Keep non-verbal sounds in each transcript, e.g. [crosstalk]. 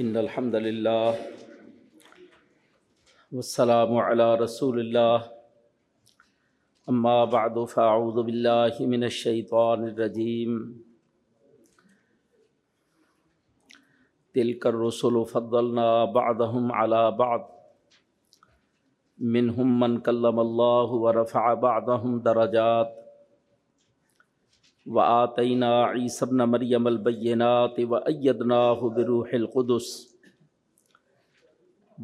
ان الحمد للہ والسلام علی رسول اللہ اما بعد فاعوذ باللہ من الشیطان الرجیم تلک الرسل فضلنا بعضهم على بعض. منهم من کلم اللہ ورفع بعضهم درجات. وآتینا عیسی ابن مریم البینات و وأیدناه بروح القدس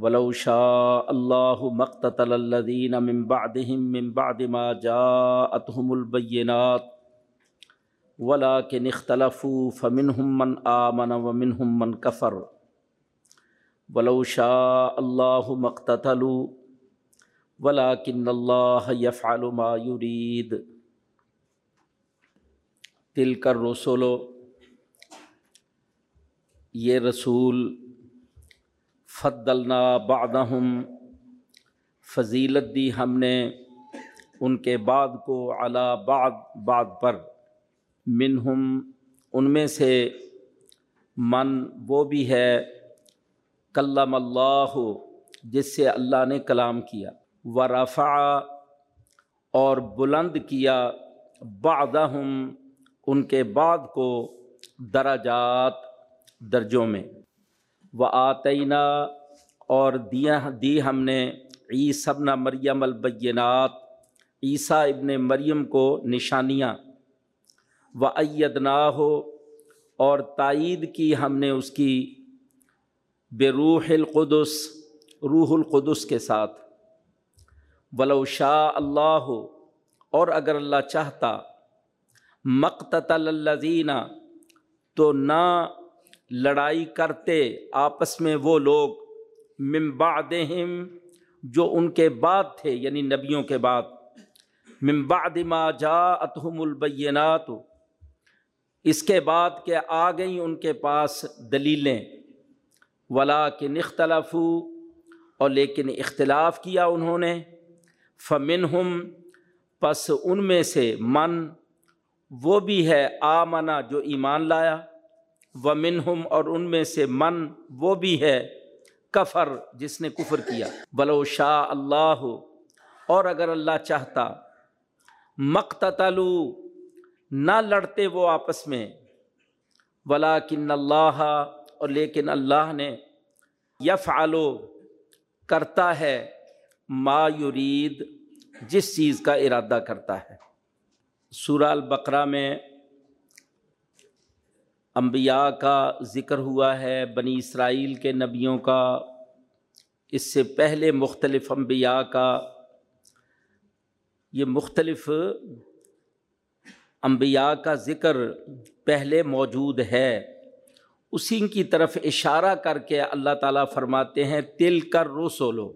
ولو شاء اللہ مقتتل الذین من بعدهم من بعد ما جاءتهم البینات ولكن اختلفوا فمنهم من آمن ومنهم من كفر ولو شاء الله مقتتلوا ولكن الله يفعل ما يريد تل کر رسولو یہ رسول، فضلنا بعدہم فضیلت دی ہم نے ان کے بعد کو علا بعد بعد پر، منہم، ان میں سے من وہ بھی ہے، کلم اللہ، جس سے اللہ نے کلام کیا، ورفع اور بلند کیا بعدہم ان کے بعد کو درجات درجوں میں۔ و آتینہ اور دیا دی ہم نے عیسی ابن مریم البینات، عیسیٰ ابن مریم کو نشانیاں۔ و ایدنا ہو اور تائید کی ہم نے اس کی بے روح القدس روح القدس کے ساتھ۔ ولو شاء اللہ ہو اور اگر اللہ چاہتا مقتل الزین تو نہ لڑائی کرتے آپس میں وہ لوگ، من بعدہم، جو ان کے بعد تھے یعنی نبیوں کے بعد۔ من بعد ما جاءتہم البینات، اس کے بعد کہ آ گئیں ان کے پاس دلیلیں۔ ولا کہ نختلف اور لیکن اختلاف کیا انہوں نے۔ فمنہم، پس ان میں سے من وہ بھی ہے آمنا جو ایمان لایا و منہم اور ان میں سے من وہ بھی ہے کفر جس نے کفر کیا۔ بلو شاہ اللہ ہو اور اگر اللہ چاہتا مقتلو نہ لڑتے وہ آپس میں۔ ولا کن اللہ، اور لیکن اللہ نے یف کرتا ہے ما یرید، جس چیز کا ارادہ کرتا ہے۔ سورہ البقرہ میں انبیاء کا ذکر ہوا ہے، بنی اسرائیل کے نبیوں کا، اس سے پہلے مختلف انبیاء کا۔ یہ مختلف انبیاء کا ذکر پہلے موجود ہے۔ اسی کی طرف اشارہ کر کے اللہ تعالیٰ فرماتے ہیں تل کر رسولو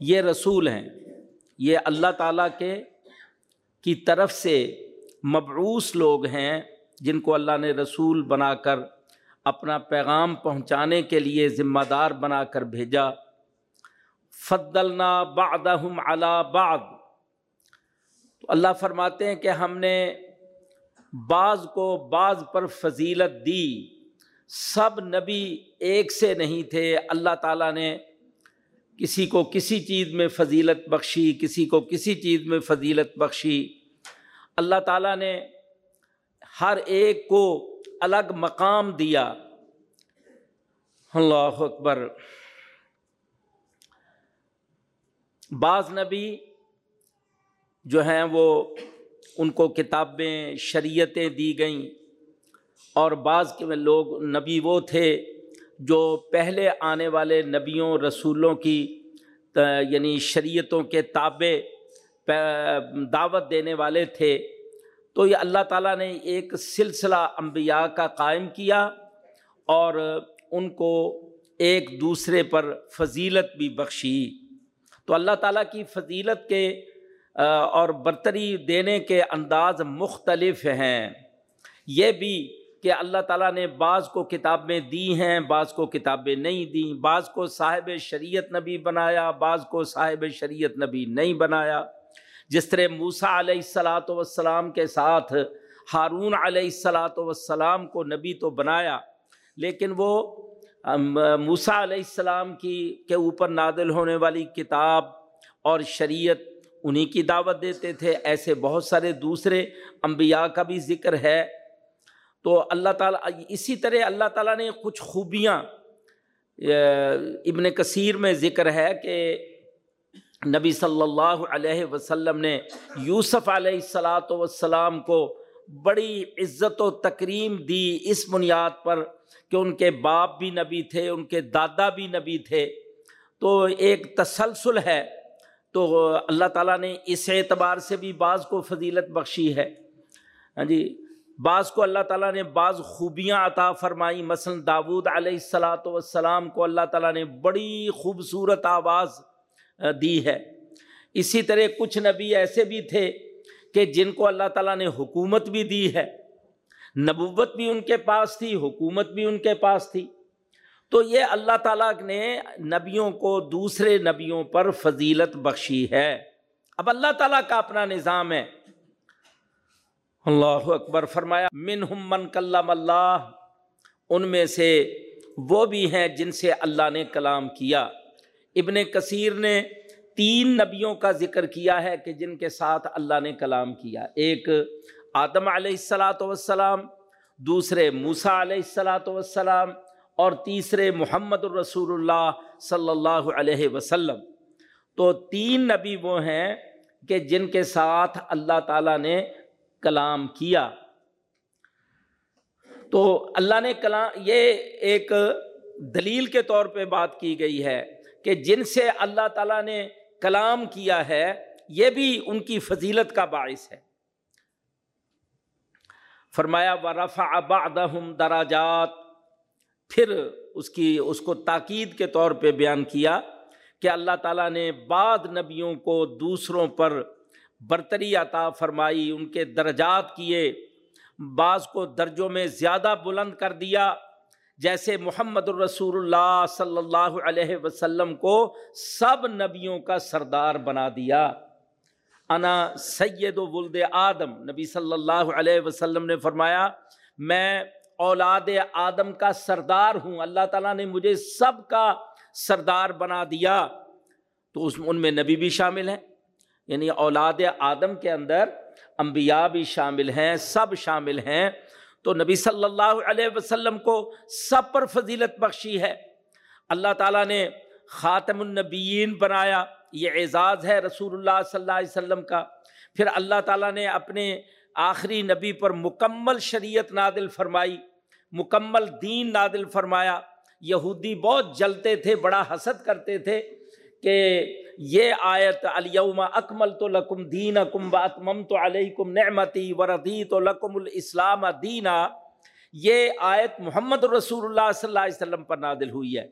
یہ رسول ہیں۔ یہ اللہ تعالیٰ کے کی طرف سے مبعوث لوگ ہیں جن کو اللہ نے رسول بنا کر اپنا پیغام پہنچانے کے لیے ذمہ دار بنا کر بھیجا۔ فضلنا بعدہم علی بعد تو اللہ فرماتے ہیں کہ ہم نے بعض کو بعض پر فضیلت دی۔ سب نبی ایک سے نہیں تھے۔ اللہ تعالیٰ نے کسی کو کسی چیز میں فضیلت بخشی، کسی کو کسی چیز میں فضیلت بخشی۔ اللہ تعالیٰ نے ہر ایک کو الگ مقام دیا۔ اللہ اکبر۔ بعض نبی جو ہیں وہ ان کو کتابیں، شریعتیں دی گئیں اور بعض کے لوگ نبی وہ تھے۔ جو پہلے آنے والے نبیوں، رسولوں کی یعنی شریعتوں کے تابع دعوت دینے والے تھے، تو یہ اللہ تعالیٰ نے ایک سلسلہ انبیاء کا قائم کیا اور ان کو ایک دوسرے پر فضیلت بھی بخشی۔ تو اللہ تعالیٰ کی فضیلت کے اور برتری دینے کے انداز مختلف ہیں۔ یہ بھی کہ اللہ تعالیٰ نے بعض کو کتابیں دی ہیں، بعض کو کتابیں نہیں دیں بعض کو صاحب شریعت نبی بنایا، بعض کو صاحب شریعت نبی نہیں بنایا۔ جس طرح موسا علیہ السلاۃ وسلام کے ساتھ، ہارون علیہ السلاۃ وسلام کو نبی تو بنایا، لیکن وہ موسیٰ علیہ السلام کی، کے اوپر نادل ہونے والی کتاب اور شریعت انہی کی دعوت دیتے تھے۔ ایسے بہت سارے دوسرے انبیاء کا بھی ذکر ہے۔ تو اللہ تعالیٰ اسی طرح اللہ تعالیٰ نے کچھ خوبیاں ابن کثیر میں ذکر ہے کہ نبی صلی اللہ علیہ وسلم نے یوسف علیہ السلاۃ وسلام کو بڑی عزت و تکریم دی اس بنیاد پر کہ ان کے باپ بھی نبی تھے، ان کے دادا بھی نبی تھے۔ تو ایک تسلسل ہے۔ تو اللہ تعالیٰ نے اس اعتبار سے بھی بعض کو فضیلت بخشی ہے۔ ہاں جی؟ بعض کو اللہ تعالیٰ نے بعض خوبیاں عطا فرمائی، مثلا داود علیہ السلاۃ والسلام کو اللہ تعالیٰ نے بڑی خوبصورت آواز دی ہے۔ اسی طرح کچھ نبی ایسے بھی تھے کہ جن کو اللہ تعالیٰ نے حکومت بھی دی ہے۔ نبوت بھی ان کے پاس تھی، حکومت بھی ان کے پاس تھی۔ تو یہ اللہ تعالیٰ نے نبیوں کو دوسرے نبیوں پر فضیلت بخشی ہے۔ اب اللہ تعالیٰ کا اپنا نظام ہے۔ اللہ اکبر فرمایا من من کلام اللہ، ان میں سے وہ بھی ہیں جن سے اللہ نے کلام کیا۔ ابن کثیر نے تین نبیوں کا ذکر کیا ہے کہ جن کے ساتھ اللہ نے کلام کیا۔ ایک آدم علیہ السلاۃ وسلام دوسرے موسا علیہ السلاۃ وسلام اور تیسرے محمد الرسول اللہ صلی اللہ علیہ وسلم۔ تو تین نبی وہ ہیں کہ جن کے ساتھ اللہ تعالیٰ نے کلام کیا۔ تو اللہ نے کلام، یہ ایک دلیل کے طور پہ بات کی گئی ہے کہ جن سے اللہ تعالیٰ نے کلام کیا ہے، یہ بھی ان کی فضیلت کا باعث ہے۔ فرمایا و رفا بعدہم دراجات پھر اس کی، اس کو تاکید کے طور پہ بیان کیا کہ اللہ تعالیٰ نے بعد نبیوں کو دوسروں پر برتری عطا فرمائی، ان کے درجات کیے، بعض کو درجوں میں زیادہ بلند کر دیا، جیسے محمد الرسول اللہ صلی اللہ علیہ وسلم کو سب نبیوں کا سردار بنا دیا۔ انا سید و ولد آدم، نبی صلی اللہ علیہ وسلم نے فرمایا، میں اولاد آدم کا سردار ہوں، اللہ تعالیٰ نے مجھے سب کا سردار بنا دیا۔ تو اس ان میں نبی بھی شامل ہیں۔ یعنی اولاد آدم کے اندر انبیاء بھی شامل ہیں، سب شامل ہیں۔ تو نبی صلی اللہ علیہ وسلم کو سب پر فضیلت بخشی ہے۔ اللہ تعالیٰ نے خاتم النبیین بنایا، یہ اعزاز ہے رسول اللہ صلی اللہ علیہ وسلم کا۔ پھر اللہ تعالیٰ نے اپنے آخری نبی پر مکمل شریعت نادل فرمائی، مکمل دین نادل فرمایا۔ یہودی بہت جلتے تھے، بڑا حسد کرتے تھے کہ یہ آیت الیوم اکمل تو لکم دین کم بتمم تو علیہ نعمتی وردی تو لکم الاسلام دینا، یہ آیت محمد رسول اللہ صلی اللہ علیہ وسلم پر نادل ہوئی ہے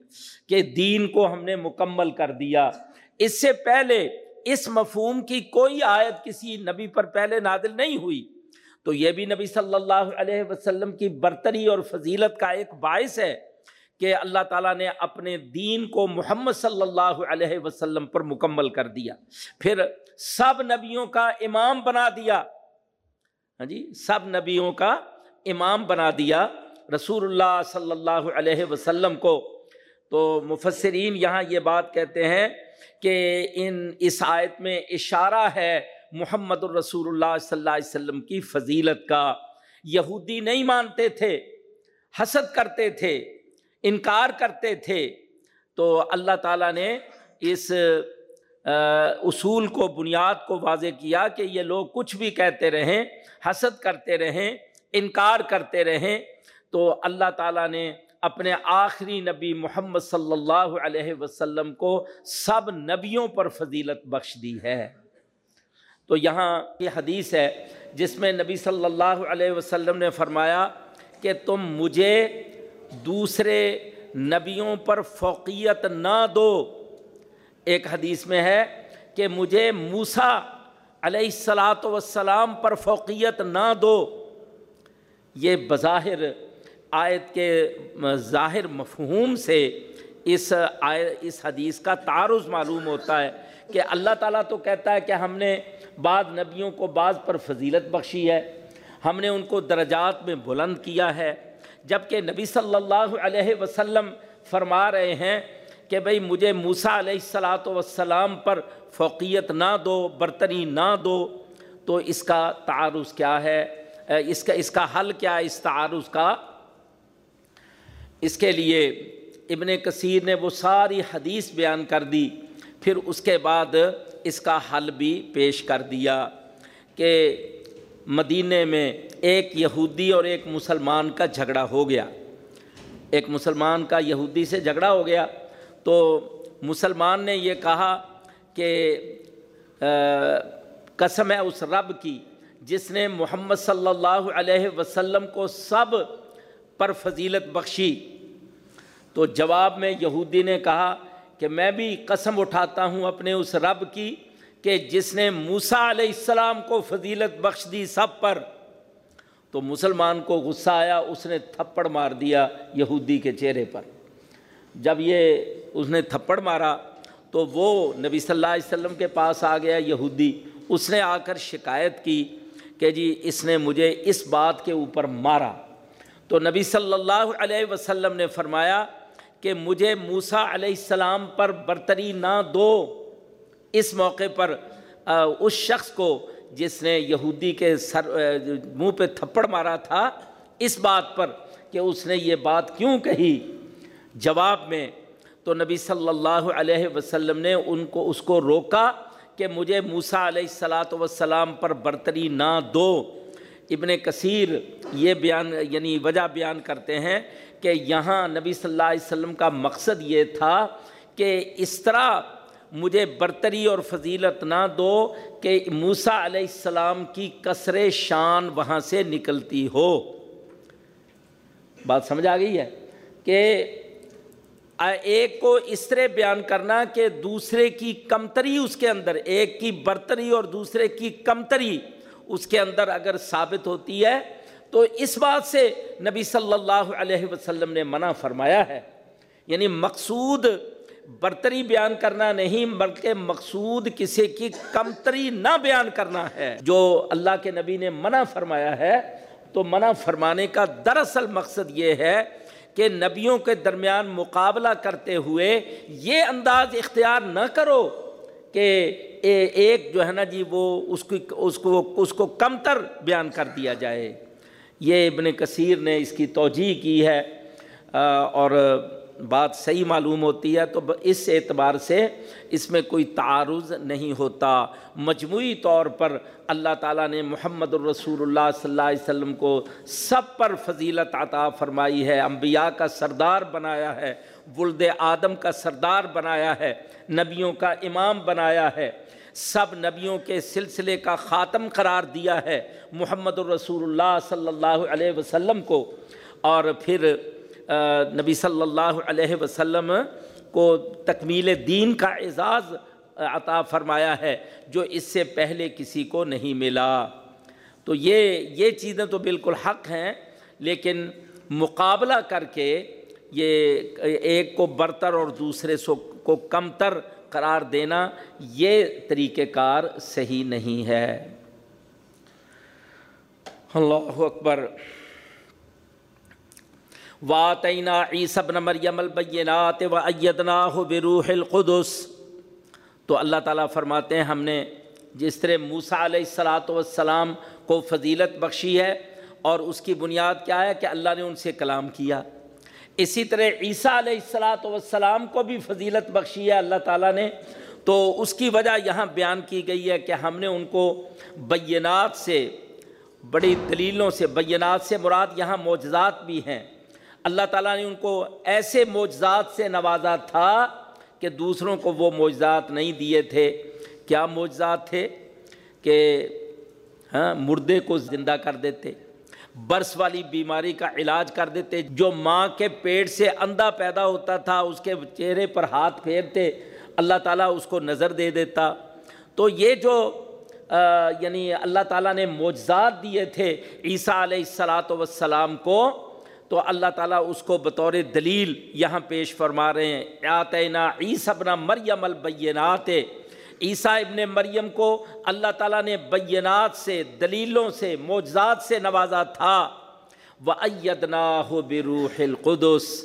کہ دین کو ہم نے مکمل کر دیا۔ اس سے پہلے اس مفہوم کی کوئی آیت کسی نبی پر پہلے نادل نہیں ہوئی۔ تو یہ بھی نبی صلی اللہ علیہ وسلم کی برتری اور فضیلت کا ایک باعث ہے۔ کہ اللہ تعالیٰ نے اپنے دین کو محمد صلی اللہ علیہ وسلم پر مکمل کر دیا۔ پھر سب نبیوں کا امام بنا دیا۔ ہاں جی سب نبیوں کا امام بنا دیا رسول اللہ صلی اللہ علیہ وسلم کو۔ تو مفسرین یہاں یہ بات کہتے ہیں کہ ان اس آیت میں اشارہ ہے محمد الرسول اللہ صلی اللہ علیہ وسلم کی فضیلت کا۔ یہودی نہیں مانتے تھے، حسد کرتے تھے۔ انکار کرتے تھے، تو اللہ تعالیٰ نے اس اصول کو، بنیاد کو واضح کیا کہ یہ لوگ کچھ بھی کہتے رہیں، حسد کرتے رہیں، انکار کرتے رہیں۔ تو اللہ تعالیٰ نے اپنے آخری نبی محمد صلی اللہ علیہ وسلم کو سب نبیوں پر فضیلت بخش دی ہے۔ تو یہاں یہ حدیث ہے جس میں نبی صلی اللہ علیہ وسلم نے فرمایا کہ تم مجھے دوسرے نبیوں پر فوقیت نہ دو۔ ایک حدیث میں ہے کہ مجھے موسا علیہ السلاۃ وسلام پر فوقیت نہ دو۔ یہ بظاہر آیت کے ظاہر مفہوم سے اس اس حدیث کا تعارض معلوم ہوتا ہے کہ اللہ تعالیٰ تو کہتا ہے کہ ہم نے بعض نبیوں کو بعض پر فضیلت بخشی ہے، ہم نے ان کو درجات میں بلند کیا ہے۔ جبکہ نبی صلی اللہ علیہ وسلم فرما رہے ہیں کہ بھئی مجھے موسیٰ علیہ السلاۃ والسلام پر فوقیت نہ دو برتری نہ دو، تو اس کا تعارض کیا ہے؟ اس کا اس کا حل کیا ہے؟ اس تعارض کا؟ اس کے لیے ابن کثیر نے وہ ساری حدیث بیان کر دی، پھر اس کے بعد اس کا حل بھی پیش کر دیا کہ مدینہ میں ایک یہودی اور ایک مسلمان کا جھگڑا ہو گیا۔ ایک مسلمان کا یہودی سے جھگڑا ہو گیا۔ تو مسلمان نے یہ کہا کہ قسم ہے اس رب کی، جس نے محمد صلی اللہ علیہ وسلم کو سب پر فضیلت بخشی۔ تو جواب میں یہودی نے کہا کہ میں بھی قسم اٹھاتا ہوں اپنے اس رب کی کہ جس نے موسیٰ علیہ السلام کو فضیلت بخش دی سب پر، تو مسلمان کو غصہ آیا، اس نے تھپڑ مار دیا یہودی کے چہرے پر۔ جب یہ اس نے تھپڑ مارا، تو وہ نبی صلی اللہ علیہ وسلم کے پاس آ گیا یہودی۔ اس نے آ کر شکایت کی کہ جی اس نے مجھے اس بات کے اوپر مارا۔ تو نبی صلی اللہ علیہ وسلم نے فرمایا کہ مجھے موسیٰ علیہ السلام پر برتری نہ دو۔ اس موقع پر اس شخص کو جس نے یہودی کے سر منہ پہ تھپڑ مارا تھا، اس بات پر کہ اس نے یہ بات کیوں کہی؟ جواب میں تو نبی صلی اللہ علیہ وسلم نے ان کو، اس کو روکا کہ مجھے موسیٰ علیہ السلاۃ وسلام پر برتری نہ دو۔ ابن کثیر یہ بیان یعنی وجہ بیان کرتے ہیں کہ یہاں نبی صلی اللہ علیہ وسلم کا مقصد یہ تھا کہ اس طرح مجھے برتری اور فضیلت نہ دو کہ موسیٰ علیہ السلام کی کثر شان وہاں سے نکلتی ہو۔ بات سمجھ آ گئی ہے کہ ایک کو اس طرح بیان کرنا کہ دوسرے کی کمتری اس کے اندر، ایک کی برتری اور دوسرے کی کمتری اس کے اندر اگر ثابت ہوتی ہے، تو اس بات سے نبی صلی اللہ علیہ وسلم نے منع فرمایا ہے۔ یعنی مقصود برتری بیان کرنا نہیں، بلکہ مقصود کسی کی کمتری نہ بیان کرنا ہے۔ جو اللہ کے نبی نے منع فرمایا ہے، تو منع فرمانے کا دراصل مقصد یہ ہے کہ نبیوں کے درمیان مقابلہ کرتے ہوئے یہ انداز اختیار نہ کرو کہ ایک جو ہے نا جی وہ اس کی، اس کو اس کو کمتر بیان کر دیا جائے۔ یہ ابن کثیر نے اس کی توجہ کی ہے اور بات صحیح معلوم ہوتی ہے تو اس اعتبار سے اس میں کوئی تعارض نہیں ہوتا۔ مجموعی طور پر اللہ تعالیٰ نے محمد الرسول اللہ صلی اللہ علیہ وسلم کو سب پر فضیلت عطا فرمائی ہے۔ انبیاء کا سردار بنایا ہے، ولد آدم کا سردار بنایا ہے، نبیوں کا امام بنایا ہے۔ سب نبیوں کے سلسلے کا خاتم قرار دیا ہے محمد الرسول اللہ صلی اللہ علیہ وسلم کو۔ اور پھر نبی صلی اللہ علیہ وسلم کو تکمیل دین کا اعزاز عطا فرمایا ہے، جو اس سے پہلے کسی کو نہیں ملا۔ تو یہ یہ چیزیں تو بالکل حق ہیں، لیکن مقابلہ کر کے یہ ایک کو برتر اور دوسرے سو، کو کمتر قرار دینا یہ طریقہ کار صحیح نہیں ہے۔ اللہ اکبر۔ واتعینہ عیسب نمر یمل بینات و ایدنا بروح القدس تو اللہ تعالیٰ فرماتے ہیں ہم نے جس طرح موسیٰ علیہ السلاۃ والسلام کو فضیلت بخشی ہے اور اس کی بنیاد کیا ہے کہ اللہ نے ان سے کلام کیا۔ اسی طرح عیسیٰ علیہ السلاۃ والسلام کو بھی فضیلت بخشی ہے اللہ تعالیٰ نے۔ تو اس کی وجہ یہاں بیان کی گئی ہے کہ ہم نے ان کو بینات سے، بڑی دلیلوں سے، بینات سے مراد یہاں معجزات بھی ہیں۔ اللہ تعالیٰ نے ان کو ایسے معجزات سے نوازا تھا کہ دوسروں کو وہ معجزات نہیں دیے تھے۔ کیا معجزات تھے؟ کہ ہاں مردے کو زندہ کر دیتے، برس والی بیماری کا علاج کر دیتے۔ جو ماں کے پیٹ سے اندھا پیدا ہوتا تھا، اس کے چہرے پر ہاتھ پھیرتے، اللہ تعالیٰ اس کو نظر دے دیتا۔ تو یہ جو یعنی اللہ تعالیٰ نے معجزات دیے تھے، عیسیٰ علیہ السلاۃ وسلام کو تو اللہ تعالیٰ اس کو بطور دلیل یہاں پیش فرما رہے ہیں۔ آتینا عیسیٰ ابن مریم البینات۔ عیسیٰ ابن مریم کو اللہ تعالیٰ نے بینات سے، دلیلوں سے، معجزات سے نوازا تھا۔ وہ ایدنا ہو بروح القدس۔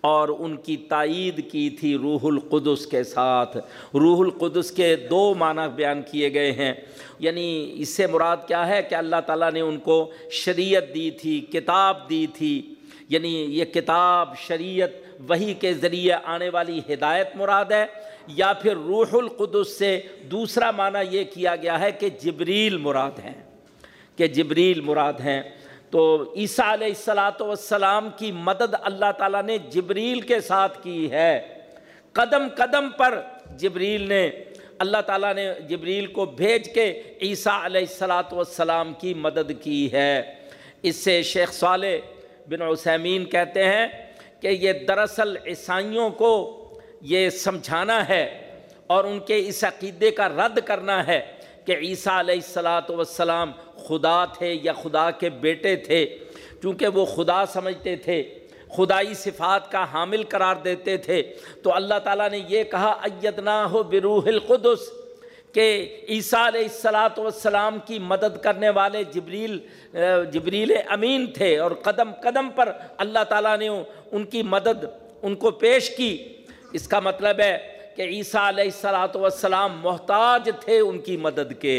اور ان کی تائید کی تھی روح القدس کے ساتھ۔ روح القدس کے دو معنی بیان کیے گئے ہیں۔ یعنی اس سے مراد کیا ہے کہ اللہ تعالیٰ نے ان کو شریعت دی تھی، کتاب دی تھی۔ یعنی یہ کتاب، شریعت وہی کے ذریعے آنے والی ہدایت مراد ہے، یا پھر روح القدس سے دوسرا معنی یہ کیا گیا ہے کہ جبریل مراد ہیں، کہ جبریل مراد ہیں۔ تو عیسیٰ علیہ السلاۃ والسلام کی مدد اللہ تعالیٰ نے جبریل کے ساتھ کی ہے۔ قدم قدم پر جبریل نے، اللہ تعالیٰ نے جبریل کو بھیج کے عیسیٰ علیہ السلاۃ والسلام کی مدد کی ہے۔ اس سے شیخ صالح بن عثیمین کہتے ہیں کہ یہ دراصل عیسائیوں کو یہ سمجھانا ہے اور ان کے اس عقیدے کا رد کرنا ہے کہ عیسیٰ علیہ السلاۃ والسلام خدا تھے یا خدا کے بیٹے تھے، چونکہ وہ خدا سمجھتے تھے، خدائی صفات کا حامل قرار دیتے تھے۔ تو اللہ تعالیٰ نے یہ کہا ایدنا ہو بروح القدس کہ عیسیٰ علیہ السلاۃ والسلام کی مدد کرنے والے جبریل جبریل امین تھے اور قدم قدم پر اللہ تعالیٰ نے ان کی مدد ان کو پیش کی۔ اس کا مطلب ہے کہ عیسیٰ علیہ السلاۃ والسلام محتاج تھے ان کی مدد کے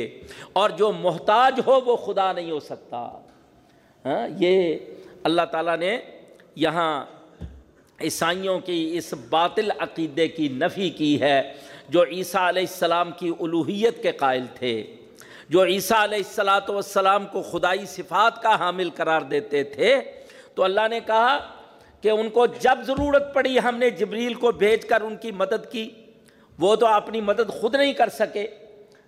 اور جو محتاج ہو وہ خدا نہیں ہو سکتا۔ ہاں یہ اللہ تعالیٰ نے یہاں عیسائیوں کی اس باطل عقیدے کی نفی کی ہے۔ جو عیسیٰ علیہ السلام کی الوحیت کے قائل تھے، جو عیسیٰ علیہ السلاۃ والسلام کو خدائی صفات کا حامل قرار دیتے تھے، تو اللہ نے کہا کہ ان کو جب ضرورت پڑی ہم نے جبریل کو بھیج کر ان کی مدد کی، وہ تو اپنی مدد خود نہیں کر سکے۔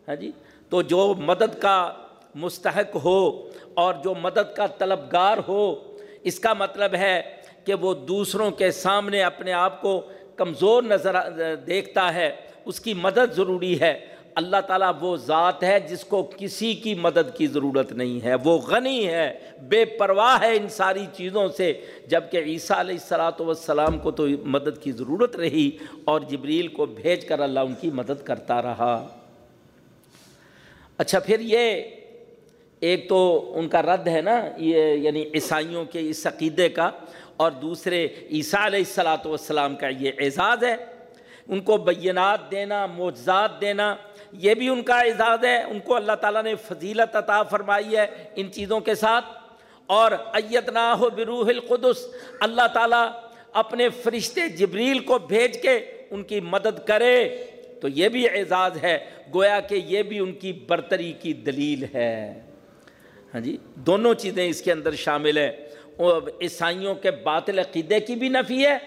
ہاں جی؟ تو جو مدد کا مستحق ہو اور جو مدد کا طلبگار ہو، اس کا مطلب ہے کہ وہ دوسروں کے سامنے اپنے آپ کو کمزور نظر دیکھتا ہے۔ اس کی مدد ضروری ہے۔ اللہ تعالیٰ وہ ذات ہے جس کو کسی کی مدد کی ضرورت نہیں ہے۔ وہ غنی ہے، بے پرواہ ہے ان ساری چیزوں سے۔ جبکہ عیسیٰ علیہ السلاۃ والسلام کو تو مدد کی ضرورت رہی اور جبریل کو بھیج کر اللہ ان کی مدد کرتا رہا۔ اچھا پھر یہ ایک تو ان کا رد ہے نا، یہ یعنی عیسائیوں کے اس عقیدے کا۔ اور دوسرے، عیسیٰ علیہ السلاۃ والسلام کا یہ اعزاز ہے۔ ان کو بینات دینا، معجزات دینا، یہ بھی ان کا اعزاز ہے۔ ان کو اللہ تعالیٰ نے فضیلت عطا فرمائی ہے ان چیزوں کے ساتھ۔ اور ایتنا ہو بروح القدس، اللہ تعالیٰ اپنے فرشتے جبریل کو بھیج کے ان کی مدد کرے۔ تو یہ بھی اعزاز ہے۔ گویا کہ یہ بھی ان کی برتری کی دلیل ہے۔ ہاں جی دونوں چیزیں اس کے اندر شامل ہیں۔ عیسائیوں کے باطل عقیدے کی بھی نفی ہے۔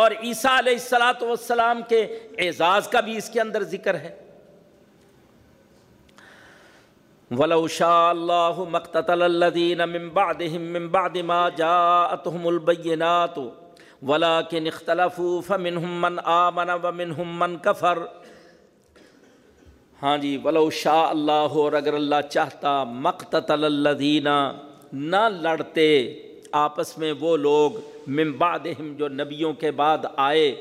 اور عیسیٰ علیہ السلاۃ والسلام کے اعزاز کا بھی اس کے اندر ذکر ہے۔ ولو شاء الله مقتتل الذين من بعدهم من بعد ما جاءتهم البينات ولكن اختلفوا فمنهم من آمن ومنهم من كفر۔ ہاں جی ولو شاء اللہ اور اگر اللہ چاہتا مقتتل الذین نہ لڑتے، آپس میں وہ لوگ من بعدہم جو نبیوں کے بعد آئے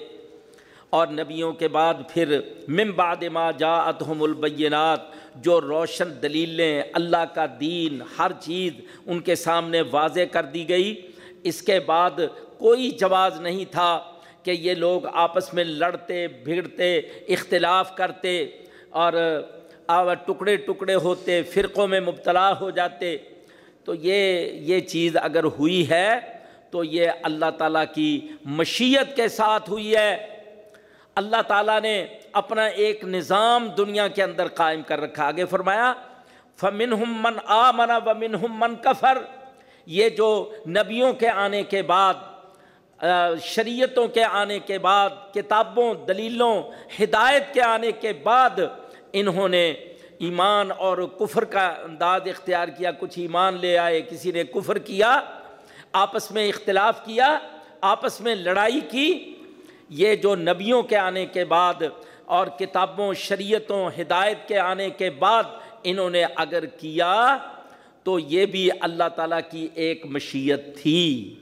اور نبیوں کے بعد پھر من بعد ما جاءتهم البینات جو روشن دلیلیں اللہ کا دین ہر چیز ان کے سامنے واضح کر دی گئی، اس کے بعد کوئی جواز نہیں تھا کہ یہ لوگ آپس میں لڑتے، بھیڑتے، اختلاف کرتے اور ٹکڑے ٹکڑے ہوتے، فرقوں میں مبتلا ہو جاتے۔ تو یہ یہ چیز اگر ہوئی ہے تو یہ اللہ تعالیٰ کی مشیت کے ساتھ ہوئی ہے۔ اللہ تعالیٰ نے اپنا ایک نظام دنیا کے اندر قائم کر رکھا۔ آگے فرمایا فمن ہم من آ منا و من ہم من کفر یہ جو نبیوں کے آنے کے بعد شریعتوں کے آنے کے بعد، کتابوں، دلیلوں، ہدایت کے آنے کے بعد انہوں نے ایمان اور کفر کا انداز اختیار کیا۔ کچھ ایمان لے آئے، کسی نے کفر کیا۔ آپس میں اختلاف کیا، آپس میں لڑائی کی۔ یہ جو نبیوں کے آنے کے بعد اور کتابوں، شریعتوں، ہدایت کے آنے کے بعد انہوں نے اگر کیا، تو یہ بھی اللہ تعالیٰ کی ایک مشیت تھی۔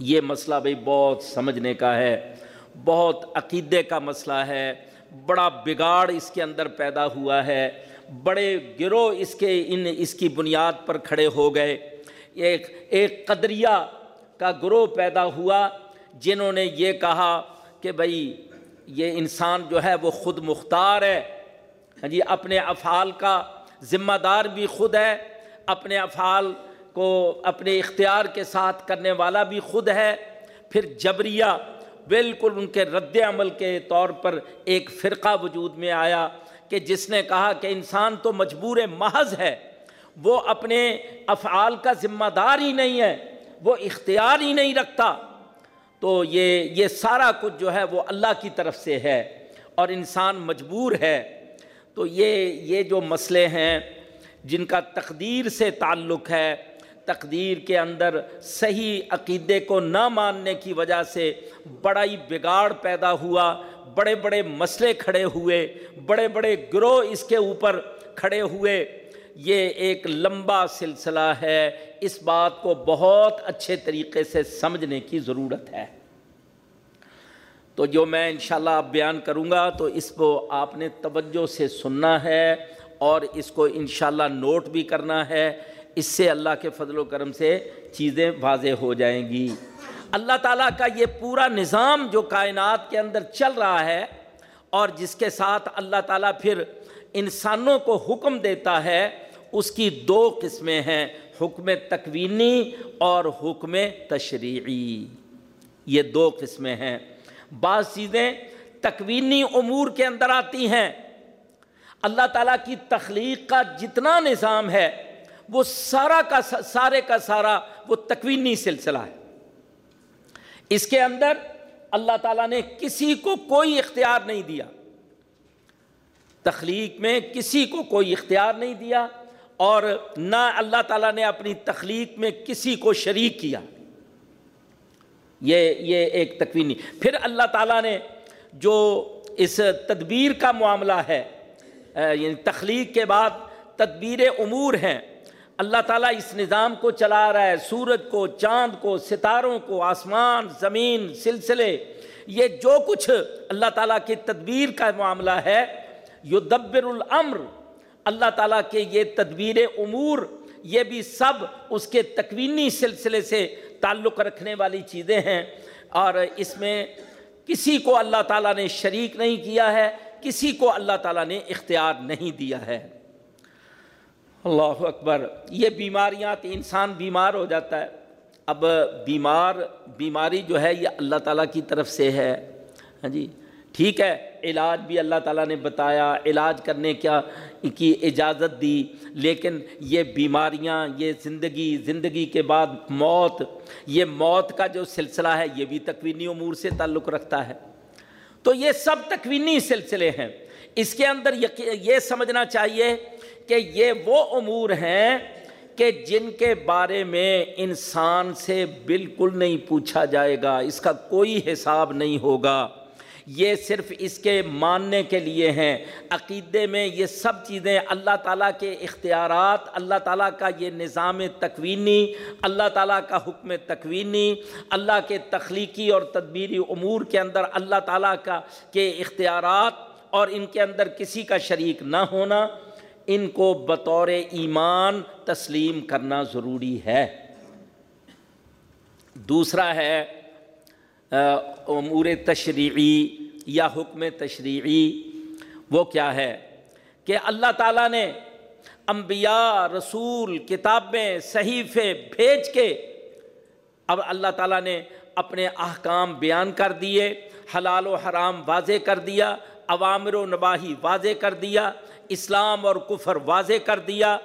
یہ مسئلہ بھائی بہت سمجھنے کا ہے، بہت عقیدے کا مسئلہ ہے۔ بڑا بگاڑ اس کے اندر پیدا ہوا ہے۔ بڑے گروہ اس کے، ان، اس کی بنیاد پر کھڑے ہو گئے۔ ایک ایک قدریہ کا گروہ پیدا ہوا جنہوں نے یہ کہا کہ بھائی یہ انسان جو ہے وہ خود مختار ہے۔ ہاں جی اپنے افعال کا ذمہ دار بھی خود ہے، اپنے افعال کو اپنے اختیار کے ساتھ کرنے والا بھی خود ہے۔ پھر جبریہ بالکل ان کے رد عمل کے طور پر ایک فرقہ وجود میں آیا کہ جس نے کہا کہ انسان تو مجبور محض ہے۔ وہ اپنے افعال کا ذمہ دار ہی نہیں ہے، وہ اختیار ہی نہیں رکھتا۔ تو یہ یہ سارا کچھ جو ہے وہ اللہ کی طرف سے ہے اور انسان مجبور ہے۔ تو یہ یہ جو مسئلے ہیں جن کا تقدیر سے تعلق ہے، تقدیر کے اندر صحیح عقیدے کو نہ ماننے کی وجہ سے بڑا ہی بگاڑ پیدا ہوا، بڑے بڑے مسئلے کھڑے ہوئے، بڑے بڑے گروہ اس کے اوپر کھڑے ہوئے۔ یہ ایک لمبا سلسلہ ہے، اس بات کو بہت اچھے طریقے سے سمجھنے کی ضرورت ہے۔ تو جو میں انشاءاللہ اب بیان کروں گا، تو اس کو آپ نے توجہ سے سننا ہے اور اس کو انشاءاللہ نوٹ بھی کرنا ہے۔ اس سے اللہ کے فضل و کرم سے چیزیں واضح ہو جائیں گی۔ اللہ تعالیٰ کا یہ پورا نظام جو کائنات کے اندر چل رہا ہے اور جس کے ساتھ اللہ تعالیٰ پھر انسانوں کو حکم دیتا ہے اس کی دو قسمیں ہیں، حکم تکوینی اور حکم تشریعی۔ یہ دو قسمیں ہیں۔ بعض چیزیں تکوینی امور کے اندر آتی ہیں۔ اللہ تعالیٰ کی تخلیق کا جتنا نظام ہے، وہ سارا کا سارے کا سارا وہ تکوینی سلسلہ ہے۔ اس کے اندر اللہ تعالیٰ نے کسی کو کوئی اختیار نہیں دیا۔ تخلیق میں کسی کو کوئی اختیار نہیں دیا۔ اور نہ اللہ تعالیٰ نے اپنی تخلیق میں کسی کو شریک کیا۔ یہ یہ ایک تکوینی۔ پھر اللہ تعالیٰ نے جو اس تدبیر کا معاملہ ہے یعنی تخلیق کے بعد تدبیر امور ہیں، اللہ تعالیٰ اس نظام کو چلا رہا ہے، سورج کو، چاند کو، ستاروں کو، آسمان، زمین، سلسلے۔ یہ جو کچھ اللہ تعالیٰ کی تدبیر کا معاملہ ہے، یدبر الامر۔ اللہ تعالیٰ کے یہ تدبیر امور، یہ بھی سب اس کے تکوینی سلسلے سے تعلق رکھنے والی چیزیں ہیں۔ اور اس میں کسی کو اللہ تعالیٰ نے شریک نہیں کیا ہے، کسی کو اللہ تعالیٰ نے اختیار نہیں دیا ہے۔ اللہ اکبر، یہ بیماریاں تو انسان بیمار ہو جاتا ہے۔ اب بیمار، بیماری جو ہے، یہ اللہ تعالیٰ کی طرف سے ہے۔ ہاں جی ٹھیک ہے، علاج بھی اللہ تعالیٰ نے بتایا، علاج کرنے کیا، کی اجازت دی، لیکن یہ بیماریاں، یہ زندگی زندگی کے بعد موت، یہ موت کا جو سلسلہ ہے، یہ بھی تکوینی امور سے تعلق رکھتا ہے۔ تو یہ سب تکوینی سلسلے ہیں۔ اس کے اندر یہ سمجھنا چاہیے کہ یہ وہ امور ہیں کہ جن کے بارے میں انسان سے بالکل نہیں پوچھا جائے گا۔ اس کا کوئی حساب نہیں ہوگا۔ یہ صرف اس کے ماننے کے لیے ہیں۔ عقیدے میں یہ سب چیزیں اللہ تعالیٰ کے اختیارات، اللہ تعالیٰ کا یہ نظام تکوینی، اللہ تعالیٰ کا حکم تکوینی، اللہ کے تخلیقی اور تدبیری امور کے اندر اللہ تعالیٰ کا کے اختیارات اور ان کے اندر کسی کا شریک نہ ہونا، ان کو بطور ایمان تسلیم کرنا ضروری ہے۔ دوسرا ہے امور تشریعی۔ یا حکم تشریعی، وہ کیا ہے؟ کہ اللہ تعالیٰ نے انبیاء، رسول کتابیں صحیفے بھیج کے اب اللہ تعالیٰ نے اپنے احکام بیان کر دیے، حلال و حرام واضح کر دیا، عوامر و نباہی واضح کر دیا، اسلام اور کفر واضح کر دیا،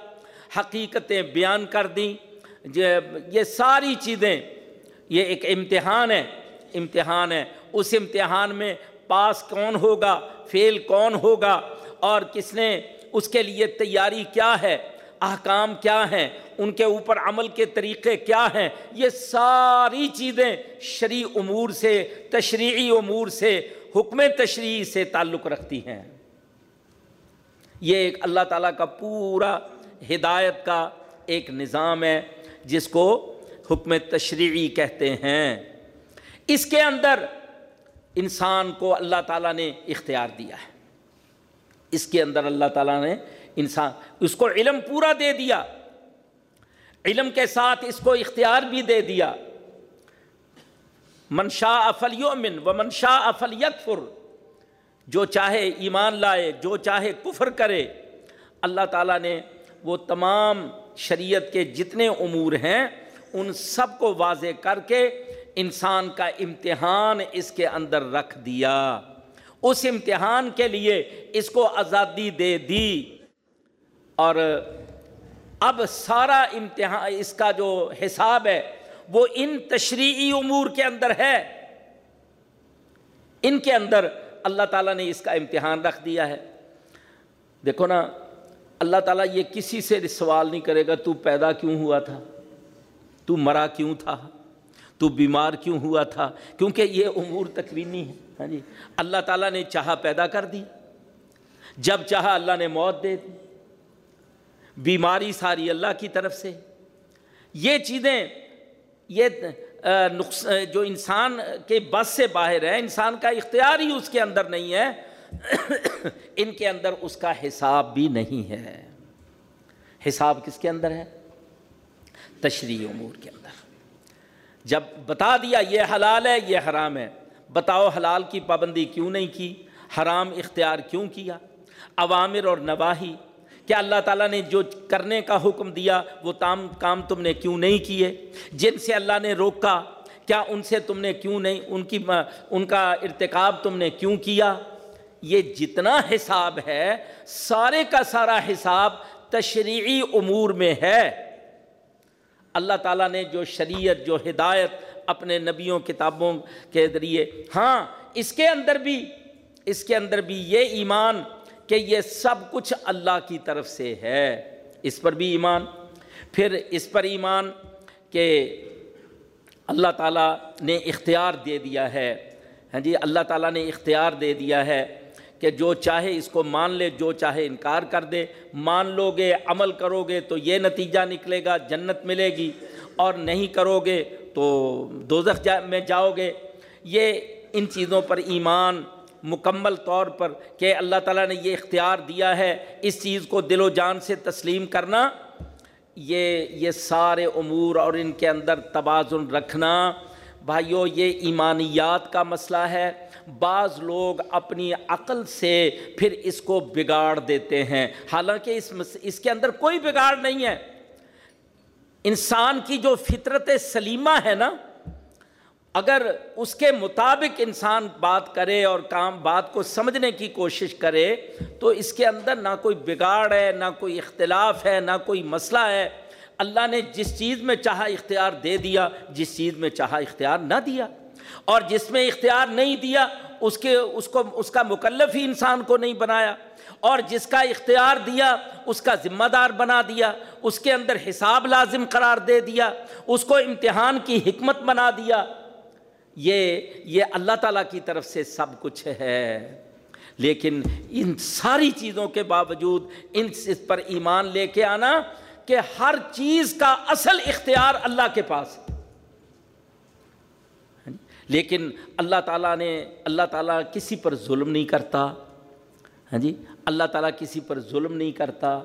حقیقتیں بیان کر دیں۔ یہ ساری چیزیں، یہ ایک امتحان ہے امتحان ہے۔ اس امتحان میں پاس کون ہوگا؟ فیل کون ہوگا؟ اور کس نے اس کے لیے تیاری کیا ہے؟ احکام کیا ہیں؟ ان کے اوپر عمل کے طریقے کیا ہیں؟ یہ ساری چیزیں شرعی امور سے، تشریعی امور سے، حکم تشریعی سے تعلق رکھتی ہیں۔ یہ ایک اللہ تعالیٰ کا پورا ہدایت کا ایک نظام ہے، جس کو حکم تشریعی کہتے ہیں۔ اس کے اندر انسان کو اللہ تعالیٰ نے اختیار دیا ہے۔ اس کے اندر اللہ تعالیٰ نے انسان، اس کو علم پورا دے دیا۔ علم کے ساتھ اس کو اختیار بھی دے دیا۔ منشا افل یومن و منشا افل یکفر جو چاہے ایمان لائے، جو چاہے کفر کرے۔ اللہ تعالیٰ نے وہ تمام شریعت کے جتنے امور ہیں، ان سب کو واضح کر کے انسان کا امتحان اس کے اندر رکھ دیا۔ اس امتحان کے لیے اس کو آزادی دے دی۔ اور اب سارا امتحان، اس کا جو حساب ہے، وہ ان تشریعی امور کے اندر ہے۔ ان کے اندر اللہ تعالیٰ نے اس کا امتحان رکھ دیا ہے۔ دیکھو نا، اللہ تعالیٰ یہ کسی سے سوال نہیں کرے گا، تو پیدا کیوں ہوا تھا؟ تو مرا کیوں تھا؟ تو بیمار کیوں ہوا تھا؟ کیونکہ یہ امور تکوینی ہے ہاں جی۔ اللہ تعالیٰ نے چاہا پیدا کر دی۔ جب چاہا اللہ نے موت دے دی۔ بیماری ساری اللہ کی طرف سے۔ یہ چیزیں، یہ نقص، جو انسان کے بس سے باہر ہے، انسان کا اختیار ہی اس کے اندر نہیں ہے۔ ان کے اندر اس کا حساب بھی نہیں ہے۔ حساب کس کے اندر ہے؟ تشریح امور کے اندر۔ جب بتا دیا یہ حلال ہے، یہ حرام ہے، بتاؤ حلال کی پابندی کیوں نہیں کی؟ حرام اختیار کیوں کیا؟ عوامر اور نواحی کیا اللہ تعالیٰ نے جو کرنے کا حکم دیا، وہ تام کام تم نے کیوں نہیں کیے؟ جن سے اللہ نے روکا، کیا ان سے تم نے کیوں نہیں، ان کی ان کا ارتکاب تم نے کیوں کیا؟ یہ جتنا حساب ہے، سارے کا سارا حساب تشریعی امور میں ہے۔ اللہ تعالیٰ نے جو شریعت، جو ہدایت اپنے نبیوں کتابوں کے ذریعے ہاں اس کے اندر بھی، اس کے اندر بھی یہ ایمان کہ یہ سب کچھ اللہ کی طرف سے ہے۔ اس پر بھی ایمان۔ پھر اس پر ایمان کہ اللہ تعالیٰ نے اختیار دے دیا ہے۔ ہاں جی اللہ تعالیٰ نے اختیار دے دیا ہے۔ کہ جو چاہے اس کو مان لے، جو چاہے انکار کر دے۔ مان لو گے عمل کرو گے تو یہ نتیجہ نکلے گا، جنت ملے گی۔ اور نہیں کرو گے تو دوزخ جا میں جاؤ گے یہ ان چیزوں پر ایمان مکمل طور پر کہ اللہ تعالیٰ نے یہ اختیار دیا ہے، اس چیز کو دل و جان سے تسلیم کرنا، یہ یہ سارے امور اور ان کے اندر توازن رکھنا۔ بھائیو، یہ ایمانیات کا مسئلہ ہے۔ بعض لوگ اپنی عقل سے پھر اس کو بگاڑ دیتے ہیں۔ حالانکہ اس اس کے اندر کوئی بگاڑ نہیں ہے۔ انسان کی جو فطرت سلیمہ ہے نا، اگر اس کے مطابق انسان بات کرے اور کام، بات کو سمجھنے کی کوشش کرے، تو اس کے اندر نہ کوئی بگاڑ ہے، نہ کوئی اختلاف ہے، نہ کوئی مسئلہ ہے۔ اللہ نے جس چیز میں چاہا اختیار دے دیا، جس چیز میں چاہا اختیار نہ دیا۔ اور جس میں اختیار نہیں دیا، اس کے، اس کو، اس کا مکلف ہی انسان کو نہیں بنایا۔ اور جس کا اختیار دیا، اس کا ذمہ دار بنا دیا، اس کے اندر حساب لازم قرار دے دیا، اس کو امتحان کی حکمت بنا دیا۔ یہ یہ اللہ تعالیٰ کی طرف سے سب کچھ ہے۔ لیکن ان ساری چیزوں کے باوجود ان اس پر ایمان لے کے آنا کہ ہر چیز کا اصل اختیار اللہ کے پاس ہے۔ لیکن اللہ تعالیٰ نے اللہ تعالیٰ کسی پر ظلم نہیں کرتا۔ ہاں جی؟ اللہ تعالیٰ کسی پر ظلم نہیں کرتا۔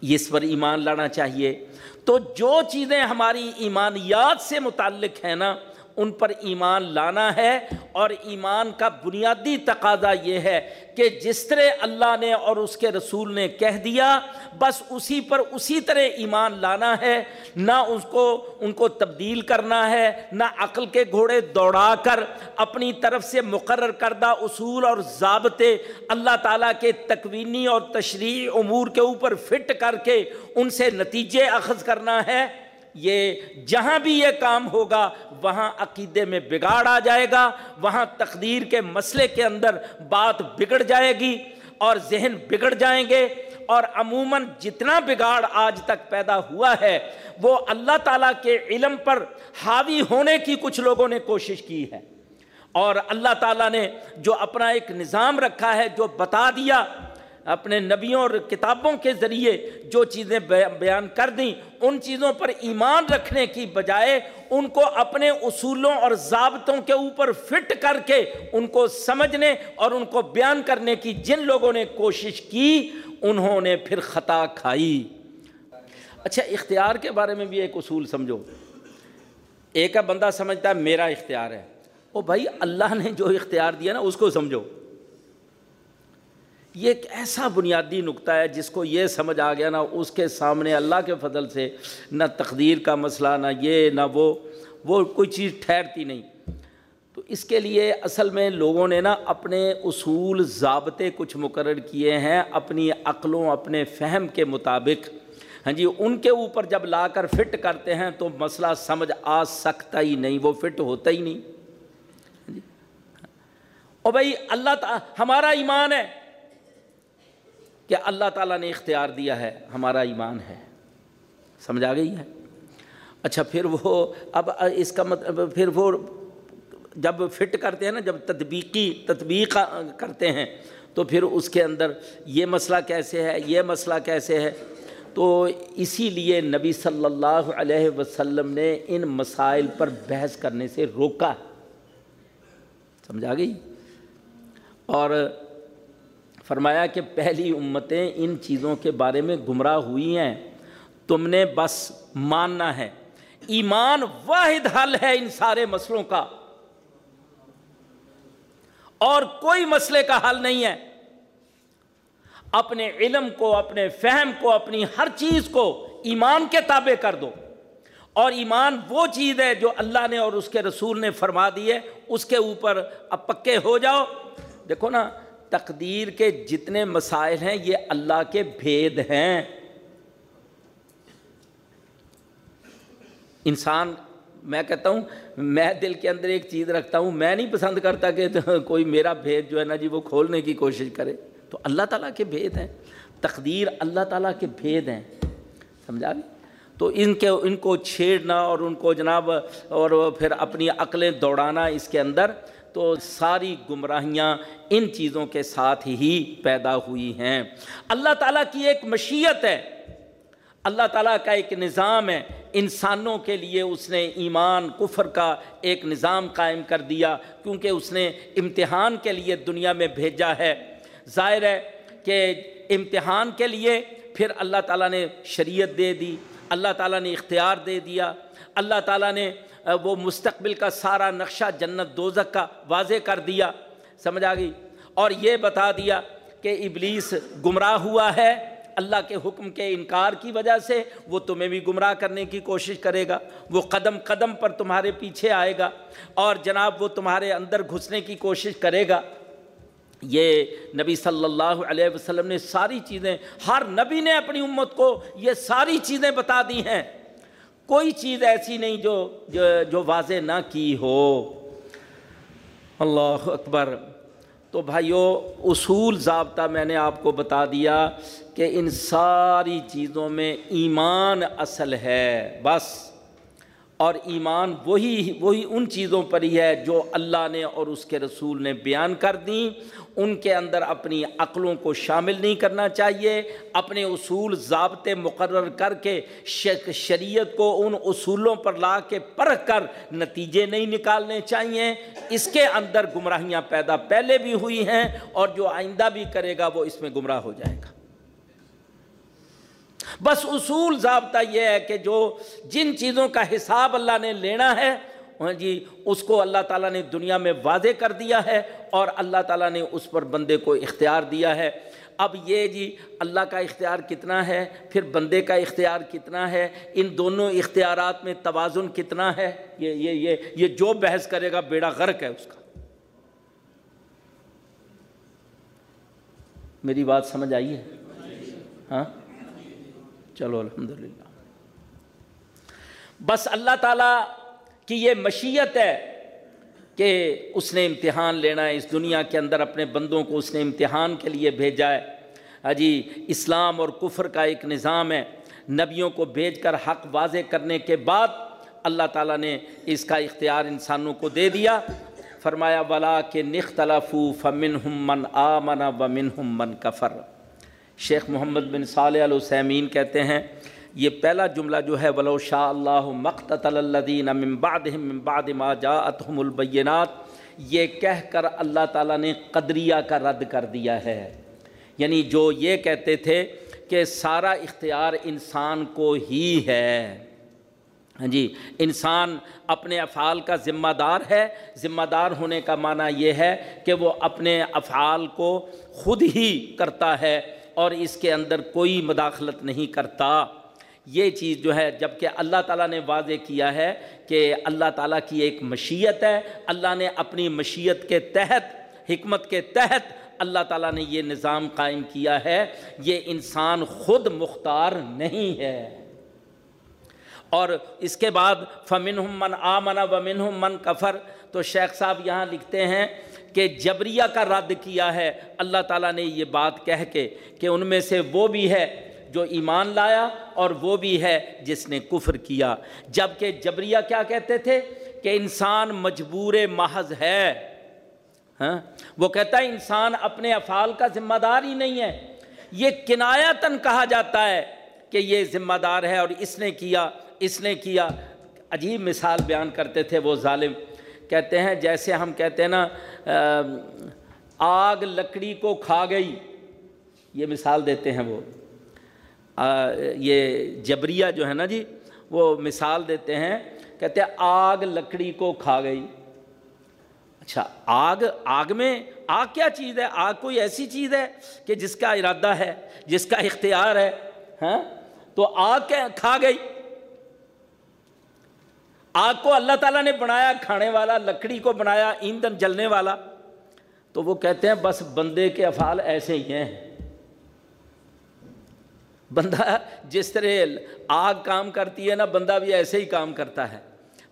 یہ اس پر ایمان لانا چاہیے۔ تو جو چیزیں ہماری ایمانیات سے متعلق ہیں نا ان پر ایمان لانا ہے اور ایمان کا بنیادی تقاضا یہ ہے کہ جس طرح اللہ نے اور اس کے رسول نے کہہ دیا، بس اسی پر اسی طرح ایمان لانا ہے۔ نہ اس کو، ان کو تبدیل کرنا ہے، نہ عقل کے گھوڑے دوڑا کر، اپنی طرف سے مقرر کردہ اصول اور ضابطے اللہ تعالیٰ کے تکوینی اور تشریعی امور کے اوپر فٹ کر کے ان سے نتیجے اخذ کرنا ہے۔ یہ جہاں بھی یہ کام ہوگا، وہاں عقیدے میں بگاڑ آ جائے گا، وہاں تقدیر کے مسئلے کے اندر بات بگڑ جائے گی اور ذہن بگڑ جائیں گے اور عموماً جتنا بگاڑ آج تک پیدا ہوا ہے، وہ اللہ تعالیٰ کے علم پر حاوی ہونے کی کچھ لوگوں نے کوشش کی ہے۔ اور اللہ تعالیٰ نے جو اپنا ایک نظام رکھا ہے، جو بتا دیا اپنے نبیوں اور کتابوں کے ذریعے جو چیزیں بیان کر دیں، ان چیزوں پر ایمان رکھنے کی بجائے ان کو اپنے اصولوں اور ضابطوں کے اوپر فٹ کر کے ان کو سمجھنے اور ان کو بیان کرنے کی جن لوگوں نے کوشش کی، انہوں نے پھر خطا کھائی۔ اچھا اختیار کے بارے میں بھی ایک اصول سمجھو۔ ایک بندہ سمجھتا ہے، میرا اختیار ہے۔ او بھائی، اللہ نے جو اختیار دیا نا، اس کو سمجھو۔ یہ ایک ایسا بنیادی نقطہ ہے جس کو یہ سمجھ آ گیا نا اس کے سامنے اللہ کے فضل سے نہ تقدیر کا مسئلہ، نہ یہ، نہ وہ وہ کوئی چیز ٹھہرتی نہیں۔ تو اس کے لیے اصل میں لوگوں نے نا اپنے اصول، ضابطے کچھ مقرر کیے ہیں اپنی عقلوں، اپنے فہم کے مطابق۔ ہاں جی ان کے اوپر جب لا کر فٹ کرتے ہیں تو مسئلہ سمجھ آ سکتا ہی نہیں، وہ فٹ ہوتا ہی نہیں۔ ہاں جی۔ اور بھائی، اللہ تعالیٰ ہمارا ایمان ہے۔ کہ اللہ تعالیٰ نے اختیار دیا ہے؟ ہمارا ایمان ہے۔ سمجھ آ گئی ہے؟ اچھا پھر وہ اب اس کا مطلب پھر وہ جب فٹ کرتے ہیں نا، جب تطبیقی، تطبیق کرتے ہیں، تو پھر اس کے اندر یہ مسئلہ کیسے ہے، یہ مسئلہ کیسے ہے؟ تو اسی لیے نبی صلی اللہ علیہ وسلم نے ان مسائل پر بحث کرنے سے روکا۔ سمجھا گئی؟ اور فرمایا کہ پہلی امتیں ان چیزوں کے بارے میں گمراہ ہوئی ہیں۔ تم نے بس ماننا ہے۔ ایمان واحد حل ہے ان سارے مسئلوں کا۔ اور کوئی مسئلے کا حل نہیں ہے۔ اپنے علم کو، اپنے فہم کو، اپنی ہر چیز کو ایمان کے تابع کر دو۔ اور ایمان وہ چیز ہے جو اللہ نے اور اس کے رسول نے فرما دی ہے۔ اس کے اوپر اب پکے ہو جاؤ۔ دیکھو نا تقدیر کے جتنے مسائل ہیں، یہ اللہ کے بھید ہیں۔ انسان، میں کہتا ہوں، میں دل کے اندر ایک چیز رکھتا ہوں، میں نہیں پسند کرتا کہ [laughs] کوئی میرا بھید جو ہے نا جی وہ کھولنے کی کوشش کرے۔ تو اللہ تعالیٰ کے بھید ہیں۔ تقدیر اللہ تعالیٰ کے بھید ہیں۔ سمجھا بھی تو ان کے، ان کو چھیڑنا اور ان کو جناب، اور پھر اپنی عقلیں دوڑانا اس کے اندر تو ساری گمراہیاں ان چیزوں کے ساتھ ہی پیدا ہوئی ہیں۔ اللہ تعالیٰ کی ایک مشیت ہے۔ اللہ تعالیٰ کا ایک نظام ہے۔ انسانوں کے لیے اس نے ایمان، کفر کا ایک نظام قائم کر دیا، کیونکہ اس نے امتحان کے لیے دنیا میں بھیجا ہے۔ ظاہر ہے کہ امتحان کے لیے پھر اللہ تعالیٰ نے شریعت دے دی، اللہ تعالیٰ نے اختیار دے دیا، اللہ تعالیٰ نے وہ مستقبل کا سارا نقشہ جنت دوزک کا واضح کر دیا۔ سمجھ آ گئی؟ اور یہ بتا دیا کہ ابلیس گمراہ ہوا ہے۔ اللہ کے حکم کے انکار کی وجہ سے وہ تمہیں بھی گمراہ کرنے کی کوشش کرے گا۔ وہ قدم قدم پر تمہارے پیچھے آئے گا اور جناب وہ تمہارے اندر گھسنے کی کوشش کرے گا۔ یہ نبی صلی اللہ علیہ وسلم نے ساری چیزیں، ہر نبی نے اپنی امت کو یہ ساری چیزیں بتا دی ہیں۔ کوئی چیز ایسی نہیں جو جو واضح نہ کی ہو۔ اللہ اکبر۔ تو بھائیو، اصول ضابطہ میں نے آپ کو بتا دیا کہ ان ساری چیزوں میں ایمان اصل ہے، بس۔ اور ایمان وہی وہی ان چیزوں پر ہی ہے جو اللہ نے اور اس کے رسول نے بیان کر دیں۔ ان کے اندر اپنی عقلوں کو شامل نہیں کرنا چاہیے، اپنے اصول ضابطے مقرر کر کے شریعت کو ان اصولوں پر لا کے پرکھ کر نتیجے نہیں نکالنے چاہیے۔ اس کے اندر گمراہیاں پیدا پہلے بھی ہوئی ہیں اور جو آئندہ بھی کرے گا وہ اس میں گمراہ ہو جائے گا۔ بس اصول ضابطہ یہ ہے کہ جو جن چیزوں کا حساب اللہ نے لینا ہے ہاں جی اس کو اللہ تعالیٰ نے دنیا میں واضح کر دیا ہے اور اللہ تعالیٰ نے اس پر بندے کو اختیار دیا ہے۔ اب یہ جی اللہ کا اختیار کتنا ہے، پھر بندے کا اختیار کتنا ہے، ان دونوں اختیارات میں توازن کتنا ہے، یہ یہ یہ یہ جو بحث کرے گا، بیڑا غرق ہے اس کا۔ میری بات سمجھ آئی ہے؟ ہاں؟ چلو الحمدللہ۔ بس اللہ تعالیٰ کی یہ مشیت ہے کہ اس نے امتحان لینا ہے، اس دنیا کے اندر اپنے بندوں کو اس نے امتحان کے لیے بھیجا ہے۔ ہاں جی اسلام اور کفر کا ایک نظام ہے۔ نبیوں کو بھیج کر حق واضح کرنے کے بعد اللہ تعالیٰ نے اس کا اختیار انسانوں کو دے دیا۔ فرمایا ولا کہ نختلف فمن ہم من آ من و من ہم من کفر شیخ محمد بن صالح السمین کہتے ہیں یہ پہلا جملہ جو ہے، ولو شاء اللہ مقت الدین بعد ما جاءتهم البینات یہ کہہ کر اللہ تعالیٰ نے قدریہ کا رد کر دیا ہے۔ یعنی جو یہ کہتے تھے کہ سارا اختیار انسان کو ہی ہے۔ ہاں جی انسان اپنے افعال کا ذمہ دار ہے۔ ذمہ دار ہونے کا معنی یہ ہے کہ وہ اپنے افعال کو خود ہی کرتا ہے اور اس کے اندر کوئی مداخلت نہیں کرتا۔ یہ چیز جو ہے جبکہ اللہ تعالیٰ نے واضح کیا ہے کہ اللہ تعالیٰ کی ایک مشیت ہے، اللہ نے اپنی مشیت کے تحت، حکمت کے تحت اللہ تعالیٰ نے یہ نظام قائم کیا ہے۔ یہ انسان خود مختار نہیں ہے۔ اور اس کے بعد فمن من آمن و من من کفر۔ تو شیخ صاحب یہاں لکھتے ہیں کہ جبریہ کا رد کیا ہے۔ اللہ تعالیٰ نے یہ بات کہہ کے کہ ان میں سے وہ بھی ہے جو ایمان لایا اور وہ بھی ہے جس نے کفر کیا۔ جبکہ جبریہ کیا کہتے تھے کہ انسان مجبور محض ہے۔ ہاں؟ وہ کہتا ہے انسان اپنے افعال کا ذمہ دار ہی نہیں ہے۔ یہ کنایتاً کہا جاتا ہے کہ یہ ذمہ دار ہے اور اس نے کیا، اس نے کیا۔ عجیب مثال بیان کرتے تھے وہ ظالم۔ کہتے ہیں جیسے ہم کہتے ہیں نا آگ لکڑی کو کھا گئی۔ یہ مثال دیتے ہیں وہ۔ یہ جبریہ جو ہے نا جی وہ مثال دیتے ہیں، کہتے ہیں آگ لکڑی کو کھا گئی۔ اچھا آگ آگ میں، آگ کیا چیز ہے؟ آگ کوئی ایسی چیز ہے کہ جس کا ارادہ ہے، جس کا اختیار ہے؟ ہاں؟ تو آگ کھا گئی۔ آگ کو اللہ تعالیٰ نے بنایا، کھانے والا، لکڑی کو بنایا، ایندھن جلنے والا۔ تو وہ کہتے ہیں بس بندے کے افعال ایسے ہی ہیں۔ بندہ جس طرح آگ کام کرتی ہے نا، بندہ بھی ایسے ہی کام کرتا ہے۔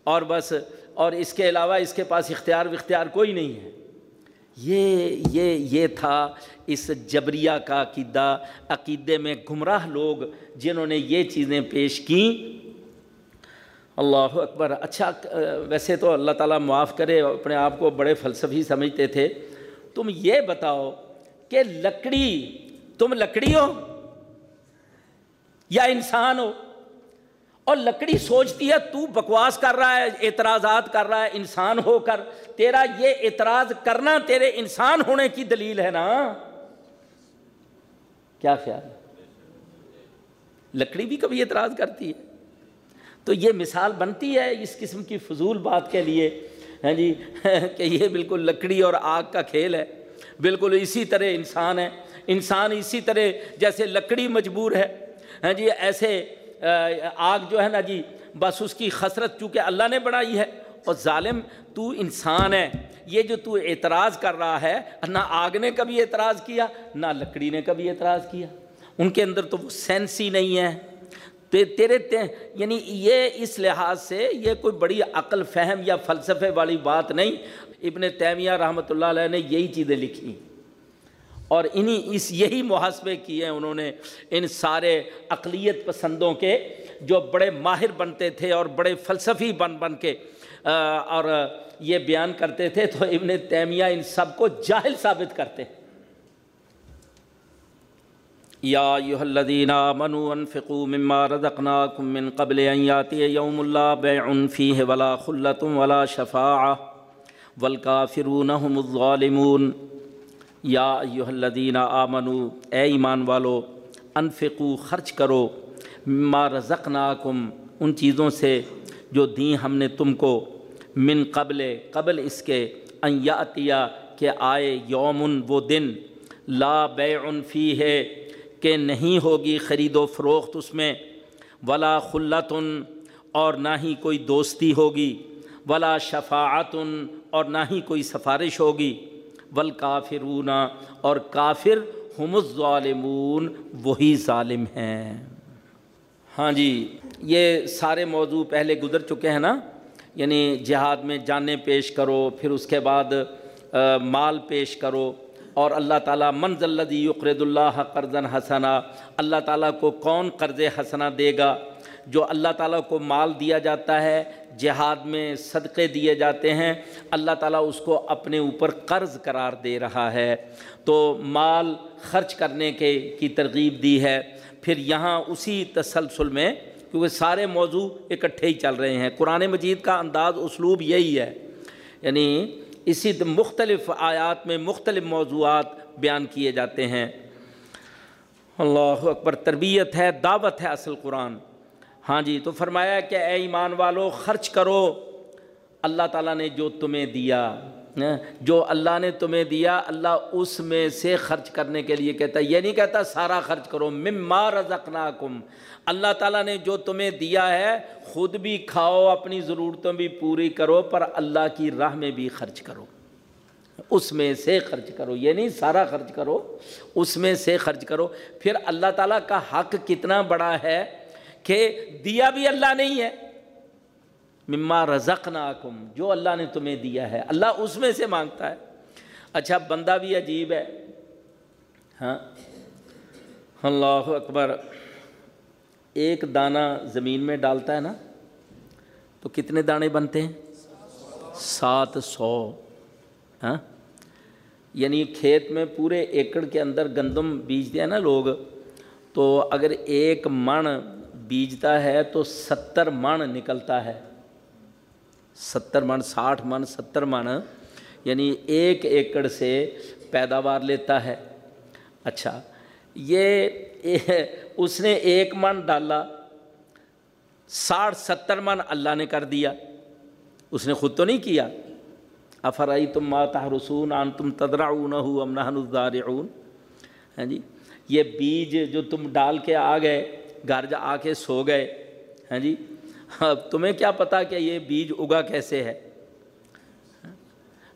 اور بس، اور اس کے علاوہ اس کے پاس اختیار وختیار کوئی نہیں ہے۔ یہ یہ یہ تھا اس جبریہ کا عقیدہ۔ عقیدے میں گمراہ لوگ جنہوں نے یہ چیزیں پیش کیں۔ اللہ اکبر۔ اچھا ویسے تو اللہ تعالیٰ معاف کرے، اپنے آپ کو بڑے فلسفی سمجھتے تھے۔ تم یہ بتاؤ کہ لکڑی، تم لکڑی ہو؟ یا انسان ہو۔ اور لکڑی سوچتی ہے، تو بکواس کر رہا ہے، اعتراضات کر رہا ہے، انسان ہو کر۔ تیرا یہ اعتراض کرنا تیرے انسان ہونے کی دلیل ہے نا۔ کیا خیال لکڑی بھی کبھی اعتراض کرتی ہے۔ تو یہ مثال بنتی ہے اس قسم کی فضول بات کے لیے۔ ہاں جی [laughs] کہ یہ بالکل لکڑی اور آگ کا کھیل ہے۔ بالکل اسی طرح انسان ہے۔ انسان اسی طرح جیسے لکڑی مجبور ہے۔ ہاں جی ایسے آگ جو ہے نا جی بس اس کی خسرت چونکہ اللہ نے بنائی ہے۔ اور ظالم، تو انسان ہے۔ یہ جو تو اعتراض کر رہا ہے، نہ آگ نے کبھی اعتراض کیا، نہ لکڑی نے کبھی اعتراض کیا۔ ان کے اندر تو وہ سینس ہی نہیں ہے۔ تیرے یعنی یہ اس لحاظ سے یہ کوئی بڑی عقل فہم یا فلسفے والی بات نہیں۔ ابن تیمیہ رحمۃ اللہ علیہ نے یہی چیزیں لکھی۔ اور انہی اس یہی محاسبے کیے انہوں نے ان سارے اقلیت پسندوں کے جو بڑے ماہر بنتے تھے اور بڑے فلسفی بن بن کے اور یہ بیان کرتے تھے تو ابن تیمیہ ان سب کو جاہل ثابت کرتے یا ایہا الذین آمنوا انفقوا مما رزقناکم من قبل ان یاتی یوم اللہ بیع فیہ ولا خلت ولا شفاعہ والکافرون هم الظالمون۔ یا ایہا الذین آمنوا اے ایمان والو انفقوا خرچ کرو، مما رزقناکم، ان چیزوں سے جو دیں ہم نے تم کو من قبل قبل اس کے، ان یاتیا کہ آئے یومن وہ دن، لا بیع فیہ ہے کہ نہیں ہوگی خرید و فروخت اس میں، ولا خلتن اور نہ ہی کوئی دوستی ہوگی، ولا شفاعتن اور نہ ہی کوئی سفارش ہوگی۔ ول اور کافر ہم الظالمون، وہی ظالم ہیں۔ ہاں جی یہ سارے موضوع پہلے گزر چکے ہیں نا یعنی جہاد میں جانیں پیش کرو، پھر اس کے بعد مال پیش کرو، اور اللہ تعالیٰ منز الدی یقرد اللہ قرضن حسنا، اللہ تعالیٰ کو کون قرض حسنا دے گا؟ جو اللہ تعالیٰ کو مال دیا جاتا ہے، جہاد میں صدقے دیے جاتے ہیں، اللہ تعالیٰ اس کو اپنے اوپر قرض قرار دے رہا ہے۔ تو مال خرچ کرنے کے، کی ترغیب دی ہے۔ پھر یہاں اسی تسلسل میں، کیونکہ سارے موضوع اکٹھے ہی چل رہے ہیں۔ قرآن مجید کا انداز، اسلوب یہی ہے۔ یعنی اسی مختلف آیات میں مختلف موضوعات بیان کیے جاتے ہیں۔ اللہ اکبر، تربیت ہے، دعوت ہے اصل قرآن۔ ہاں جی تو فرمایا کہ اے ایمان والو، خرچ کرو۔ اللہ تعالیٰ نے جو تمہیں دیا ہاں، جو اللہ نے تمہیں دیا، اللہ اس میں سے خرچ کرنے کے لیے کہتا ہے۔ یہ نہیں کہتا سارا خرچ کرو۔ مما رزقناکم۔ اللہ تعالیٰ نے جو تمہیں دیا ہے، خود بھی کھاؤ، اپنی ضرورتوں بھی پوری کرو، پر اللہ کی راہ میں بھی خرچ کرو۔ اس میں سے خرچ کرو۔ یہ نہیں سارا خرچ کرو، اس میں سے خرچ کرو۔ پھر اللہ تعالیٰ کا حق کتنا بڑا ہے؟ کہ دیا بھی اللہ نہیں ہے۔ مما رزقناکم، جو اللہ نے تمہیں دیا ہے، اللہ اس میں سے مانگتا ہے۔ اچھا بندہ بھی عجیب ہے۔ ہاں۔ اللہ اکبر، ایک دانہ زمین میں ڈالتا ہے نا، تو کتنے دانے بنتے ہیں؟ سات سو۔ ہاں۔ یعنی کھیت میں پورے ایکڑ کے اندر گندم بیجتے ہیں نا لوگ، تو اگر ایک من بیجتا ہے تو ستر من نکلتا ہے ستر من ساٹھ من ستر من یعنی ایک ایکڑ سے پیداوار لیتا ہے اچھا یہ اس نے ایک من ڈالا ساٹھ ستر من اللہ نے کر دیا اس نے خود تو نہیں کیا افرائی تم ماتح رسون آن تم تدراؤن ہو امنحن ہاں جی یہ بیج جو تم ڈال کے آ گئے گھر جا آ کے سو گئے۔ ہاں جی؟ اب تمہیں کیا پتا کہ یہ بیج اگا کیسے ہے؟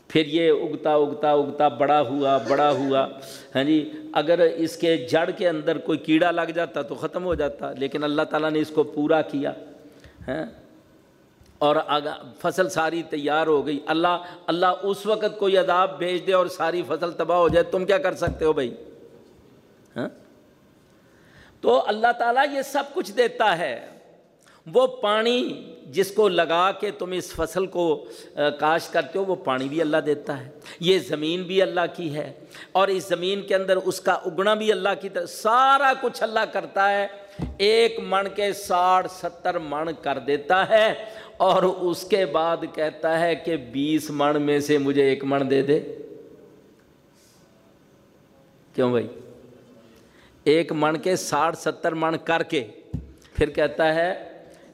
پھر یہ اگتا اگتا اگتا بڑا ہوا بڑا ہوا۔ ہاں جی؟ اگر اس کے جڑ کے اندر کوئی کیڑا لگ جاتا تو ختم ہو جاتا، لیکن اللہ تعالیٰ نے اس کو پورا کیا۔ ہاں؟ اور فصل ساری تیار ہو گئی۔ اللہ اللہ اس وقت کوئی عذاب بھیج دے اور ساری فصل تباہ ہو جائے۔ تم کیا کر سکتے ہو بھائی؟ تو اللہ تعالیٰ یہ سب کچھ دیتا ہے۔ وہ پانی جس کو لگا کے تم اس فصل کو کاشت کرتے ہو، وہ پانی بھی اللہ دیتا ہے۔ یہ زمین بھی اللہ کی ہے۔ اور اس زمین کے اندر اس کا اگنا بھی اللہ کی طرف، سارا کچھ اللہ کرتا ہے۔ ایک من کے ساٹھ، ستر من کر دیتا ہے۔ اور اس کے بعد کہتا ہے کہ بیس من میں سے مجھے ایک من دے دے۔ کیوں بھائی؟ ایک من کے ساٹھ ستر من کر کے پھر کہتا ہے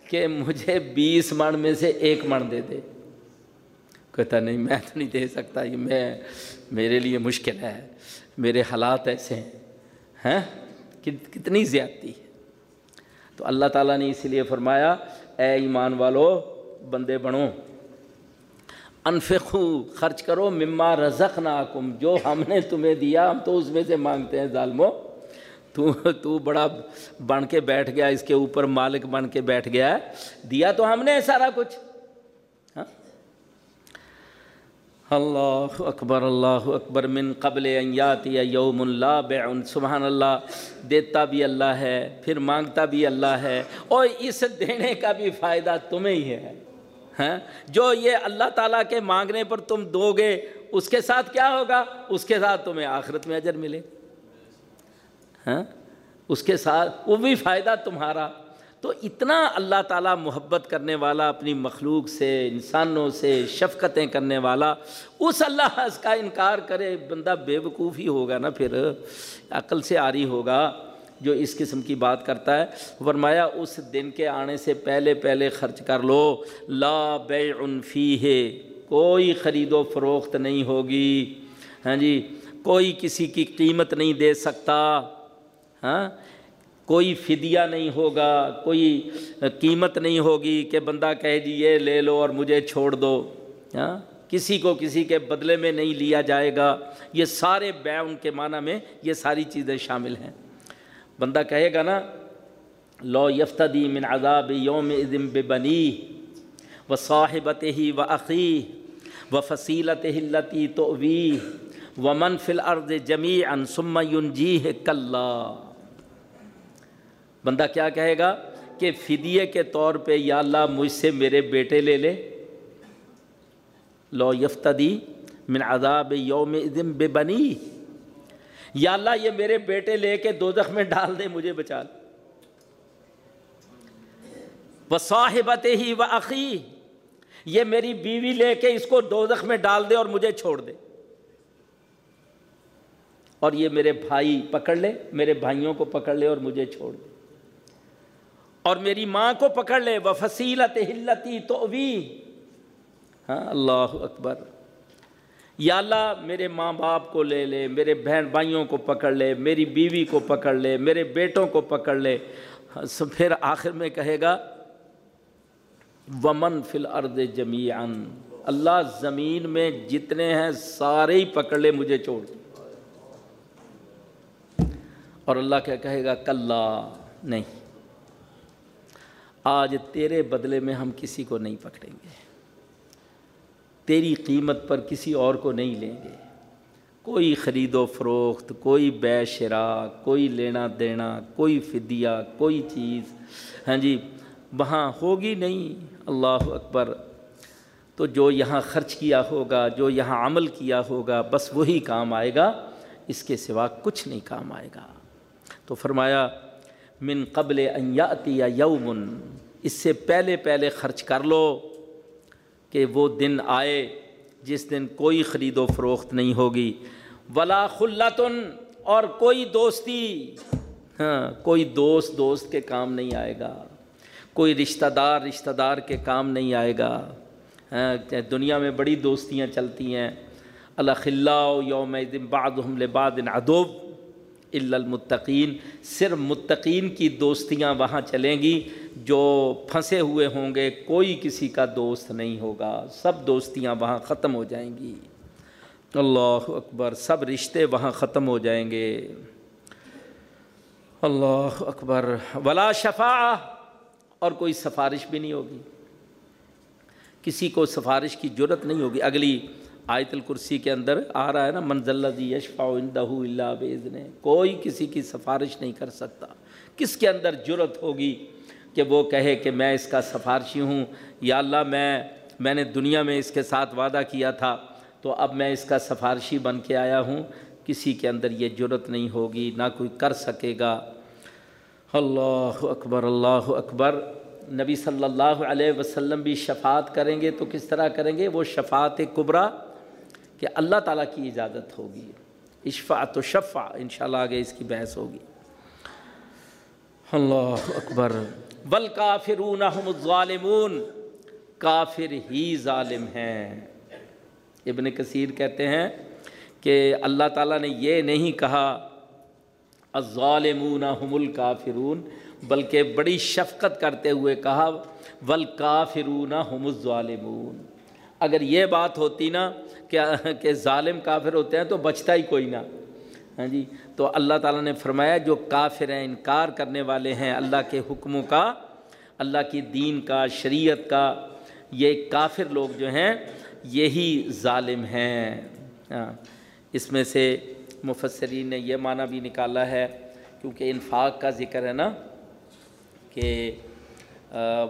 کہ مجھے بیس من میں سے ایک من دے دے۔ کہتا نہیں، میں تو نہیں دے سکتا، یہ میں، میرے لیے مشکل ہے، میرے حالات ایسے ہیں۔ ہیں کتنی زیادتی ہے۔ تو اللہ تعالیٰ نے اسی لیے فرمایا، اے ایمان والو، بندے بنو، انفقو، خرچ کرو، مما رزق ناکم جو ہم نے تمہیں دیا، ہم تو اس میں سے مانگتے ہیں ظالموں تو [laughs] تو بڑا بن کے بیٹھ گیا، اس کے اوپر مالک بن کے بیٹھ گیا۔ ہے دیا تو ہم نے سارا کچھ۔ ہاں؟ اللہ اکبر اللہ اکبر، من قبل یا یوم اللہ بے سبحان اللہ، دیتا بھی اللہ ہے، پھر مانگتا بھی اللہ ہے۔ اور اس دینے کا بھی فائدہ تمہیں ہی ہے۔ ہاں؟ جو یہ اللہ تعالیٰ کے مانگنے پر تم دو گے اس کے ساتھ کیا ہوگا؟ اس کے ساتھ تمہیں آخرت میں اجر ملے۔ ہاں اس کے ساتھ وہ بھی فائدہ تمہارا۔ تو اتنا اللہ تعالیٰ محبت کرنے والا، اپنی مخلوق سے، انسانوں سے، شفقتیں کرنے والا، اس اللہ اس کا انکار کرے، بندہ بے وقوف ہی ہوگا نا پھر۔ عقل سے آری ہوگا جو اس قسم کی بات کرتا ہے۔ فرمایا، اس دن کے آنے سے پہلے پہلے خرچ کر لو۔ لا بے فی ہے کوئی خرید و فروخت نہیں ہوگی۔ ہاں جی کوئی کسی کی قیمت نہیں دے سکتا۔ ہاں؟ کوئی فدیہ نہیں ہوگا، کوئی قیمت نہیں ہوگی کہ بندہ کہے جی یہ لے لو اور مجھے چھوڑ دو ہاں؟ کسی کو کسی کے بدلے میں نہیں لیا جائے گا۔ یہ سارے بے ان کے معنی میں یہ ساری چیزیں شامل ہیں۔ بندہ کہے گا نا لو یفتدی من عذاب یوم ادم بنی و صاحبت ہی و عقی و فصیلت ہلتی تو وی و منفل ارد جمی ان سم جی کلّہ بندہ کیا کہے گا کہ فدیے کے طور پہ یا اللہ مجھ سے میرے بیٹے لے لے۔ لو یفتدی من عذاب یوم ادم بے بنی یا اللہ یہ میرے بیٹے لے کے دو میں ڈال دے، مجھے بچا وہ صاحبت ہی و عقی یہ میری بیوی لے کے اس کو دو میں ڈال دے اور مجھے چھوڑ دے۔ اور یہ میرے بھائی پکڑ لے، میرے بھائیوں کو پکڑ لے اور مجھے چھوڑ دے۔ اور میری ماں کو پکڑ لے وہ فصیلت ہلتی تو بھی ہاں اللہ اکبر۔ یا اللہ، میرے ماں باپ کو لے لے، میرے بہن بھائیوں کو پکڑ لے، میری بیوی کو پکڑ لے، میرے بیٹوں کو پکڑ لے۔ ہاں، پھر آخر میں کہے گا، ومن فل ارد جمی اللہ زمین میں جتنے ہیں، سارے ہی پکڑ لے، مجھے چھوڑ۔ اور اللہ کیا کہے گا؟ کل نہیں۔ آج تیرے بدلے میں ہم کسی کو نہیں پکڑیں گے۔ تیری قیمت پر کسی اور کو نہیں لیں گے۔ کوئی خرید و فروخت، کوئی بے شرا، کوئی لینا دینا، کوئی فدیہ، کوئی چیز۔ ہاں جی وہاں ہوگی نہیں۔ اللہ اکبر۔ تو جو یہاں خرچ کیا ہوگا، جو یہاں عمل کیا ہوگا، بس وہی کام آئے گا۔ اس کے سوا کچھ نہیں کام آئے گا۔ تو فرمایا من قبل یاتی یا یومن، اس سے پہلے پہلے خرچ کر لو کہ وہ دن آئے جس دن کوئی خرید و فروخت نہیں ہوگی۔ ولا خلتن، اور کوئی دوستی ہاں کوئی دوست دوست کے کام نہیں آئے گا۔ کوئی رشتہ دار رشتہ دار کے کام نہیں آئے گا۔ ہاں دنیا میں بڑی دوستیاں چلتی ہیں۔ اللہ خلّہ یوم دن بعد حمل باد ادوب المتقین صرف متقین کی دوستیاں وہاں چلیں گی، جو پھنسے ہوئے ہوں گے، کوئی کسی کا دوست نہیں ہوگا، سب دوستیاں وہاں ختم ہو جائیں گی۔ اللہ اکبر، سب رشتے وہاں ختم ہو جائیں گے۔ اللہ اکبر، ولا شفا اور کوئی سفارش بھی نہیں ہوگی۔ کسی کو سفارش کی ضرورت نہیں ہوگی۔ اگلی آیت الکرسی کے اندر آ رہا ہے نا منزل یشفا اندہ اللہ بیزن کوئی کسی کی سفارش نہیں کر سکتا۔ کس کے اندر جرت ہوگی کہ وہ کہے کہ میں اس کا سفارشی ہوں؟ یا اللہ، میں میں نے دنیا میں اس کے ساتھ وعدہ کیا تھا، تو اب میں اس کا سفارشی بن کے آیا ہوں۔ کسی کے اندر یہ جرت نہیں ہوگی، نہ کوئی کر سکے گا۔ اللہ اکبر اللہ اکبر۔ نبی صلی اللہ علیہ وسلم بھی شفاعت کریں گے تو کس طرح کریں گے؟ وہ شفاعت قبرا کہ اللہ تعالیٰ کی اجازت ہوگی۔ اشفاعت و شفا ان شاء اللہ آگے اس کی بحث ہوگی۔ اللہ اکبر۔ بل کافرون الظالمون۔ کافر ہی ظالم ہیں۔ ابن کثیر کہتے ہیں کہ اللہ تعالیٰ نے یہ نہیں کہا الظالمون هم الکافرون، بلکہ بڑی شفقت کرتے ہوئے کہا، ول کافرون هم الظالمون۔ اگر یہ بات ہوتی نا کہ ظالم کافر ہوتے ہیں تو بچتا ہی کوئی نہ۔ ہاں جی؟ تو اللہ تعالیٰ نے فرمایا جو کافر ہیں، انکار کرنے والے ہیں اللہ کے حکموں کا، اللہ کی دین کا، شریعت کا، یہ کافر لوگ جو ہیں، یہی ظالم ہیں۔ ہاں۔ اس میں سے مفسرین نے یہ معنی بھی نکالا ہے، کیونکہ انفاق کا ذکر ہے نا، کہ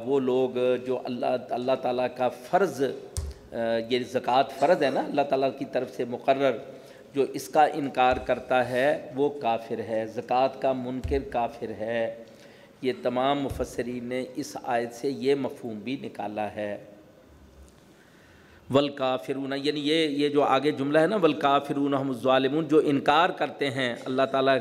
وہ لوگ جو اللہ اللہ تعالیٰ کا فرض یہ زکوٰۃ فرض ہے نا، اللہ تعالیٰ کی طرف سے مقرر، جو اس کا انکار کرتا ہے وہ کافر ہے، زکوٰۃ کا منکر کافر ہے۔ یہ تمام مفسرین نے اس آیت سے یہ مفہوم بھی نکالا ہے۔ ولکافرون یعنی یہ یہ جو آگے جملہ ہے نا ولکافرون ہم ظالمون جو انکار کرتے ہیں اللہ تعالیٰ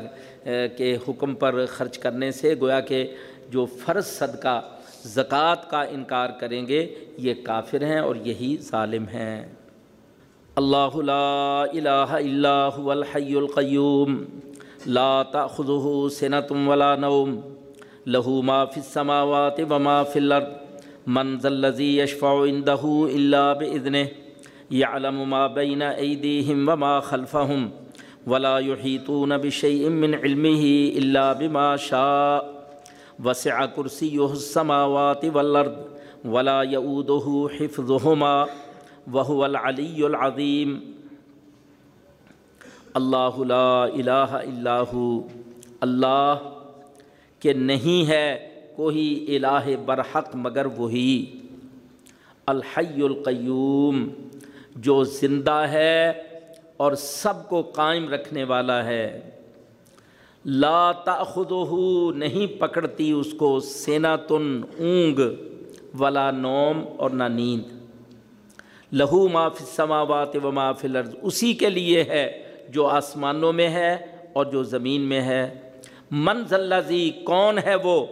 کے حکم پر خرچ کرنے سے، گویا کہ جو فرض صدقہ زکوٰۃ کا انکار کریں گے، یہ کافر ہیں اور یہی ظالم ہیں۔ اللہ لا الہ الا هو الحی القیوم، لا تأخذه سنة ولا نوم له ما في السماوات وما في الارض، من ذا الذي يشفع عنده الا باذنه يعلم ما بين ايديهم وما خلفهم ولا يحيطون بشيء من علمه الا بما شاء۔ وسع کرسی السماوات والارض ولا یعودہ حفظہما وهو العلی العظیم اللہ لا الہ الا ہو اللہ کہ نہیں ہے کوئی الہ برحق مگر وہی. الحی القیوم، جو زندہ ہے اور سب کو قائم رکھنے والا ہے. لا تأخذہ نہیں پکڑتی اس کو سینا تن اونگ ولا نوم اور نہ نیند۔ لہو ما فی السماوات و ما فی الارض، اسی کے لیے ہے جو آسمانوں میں ہے اور جو زمین میں ہے۔ من ذلذی کون ہے وہ؟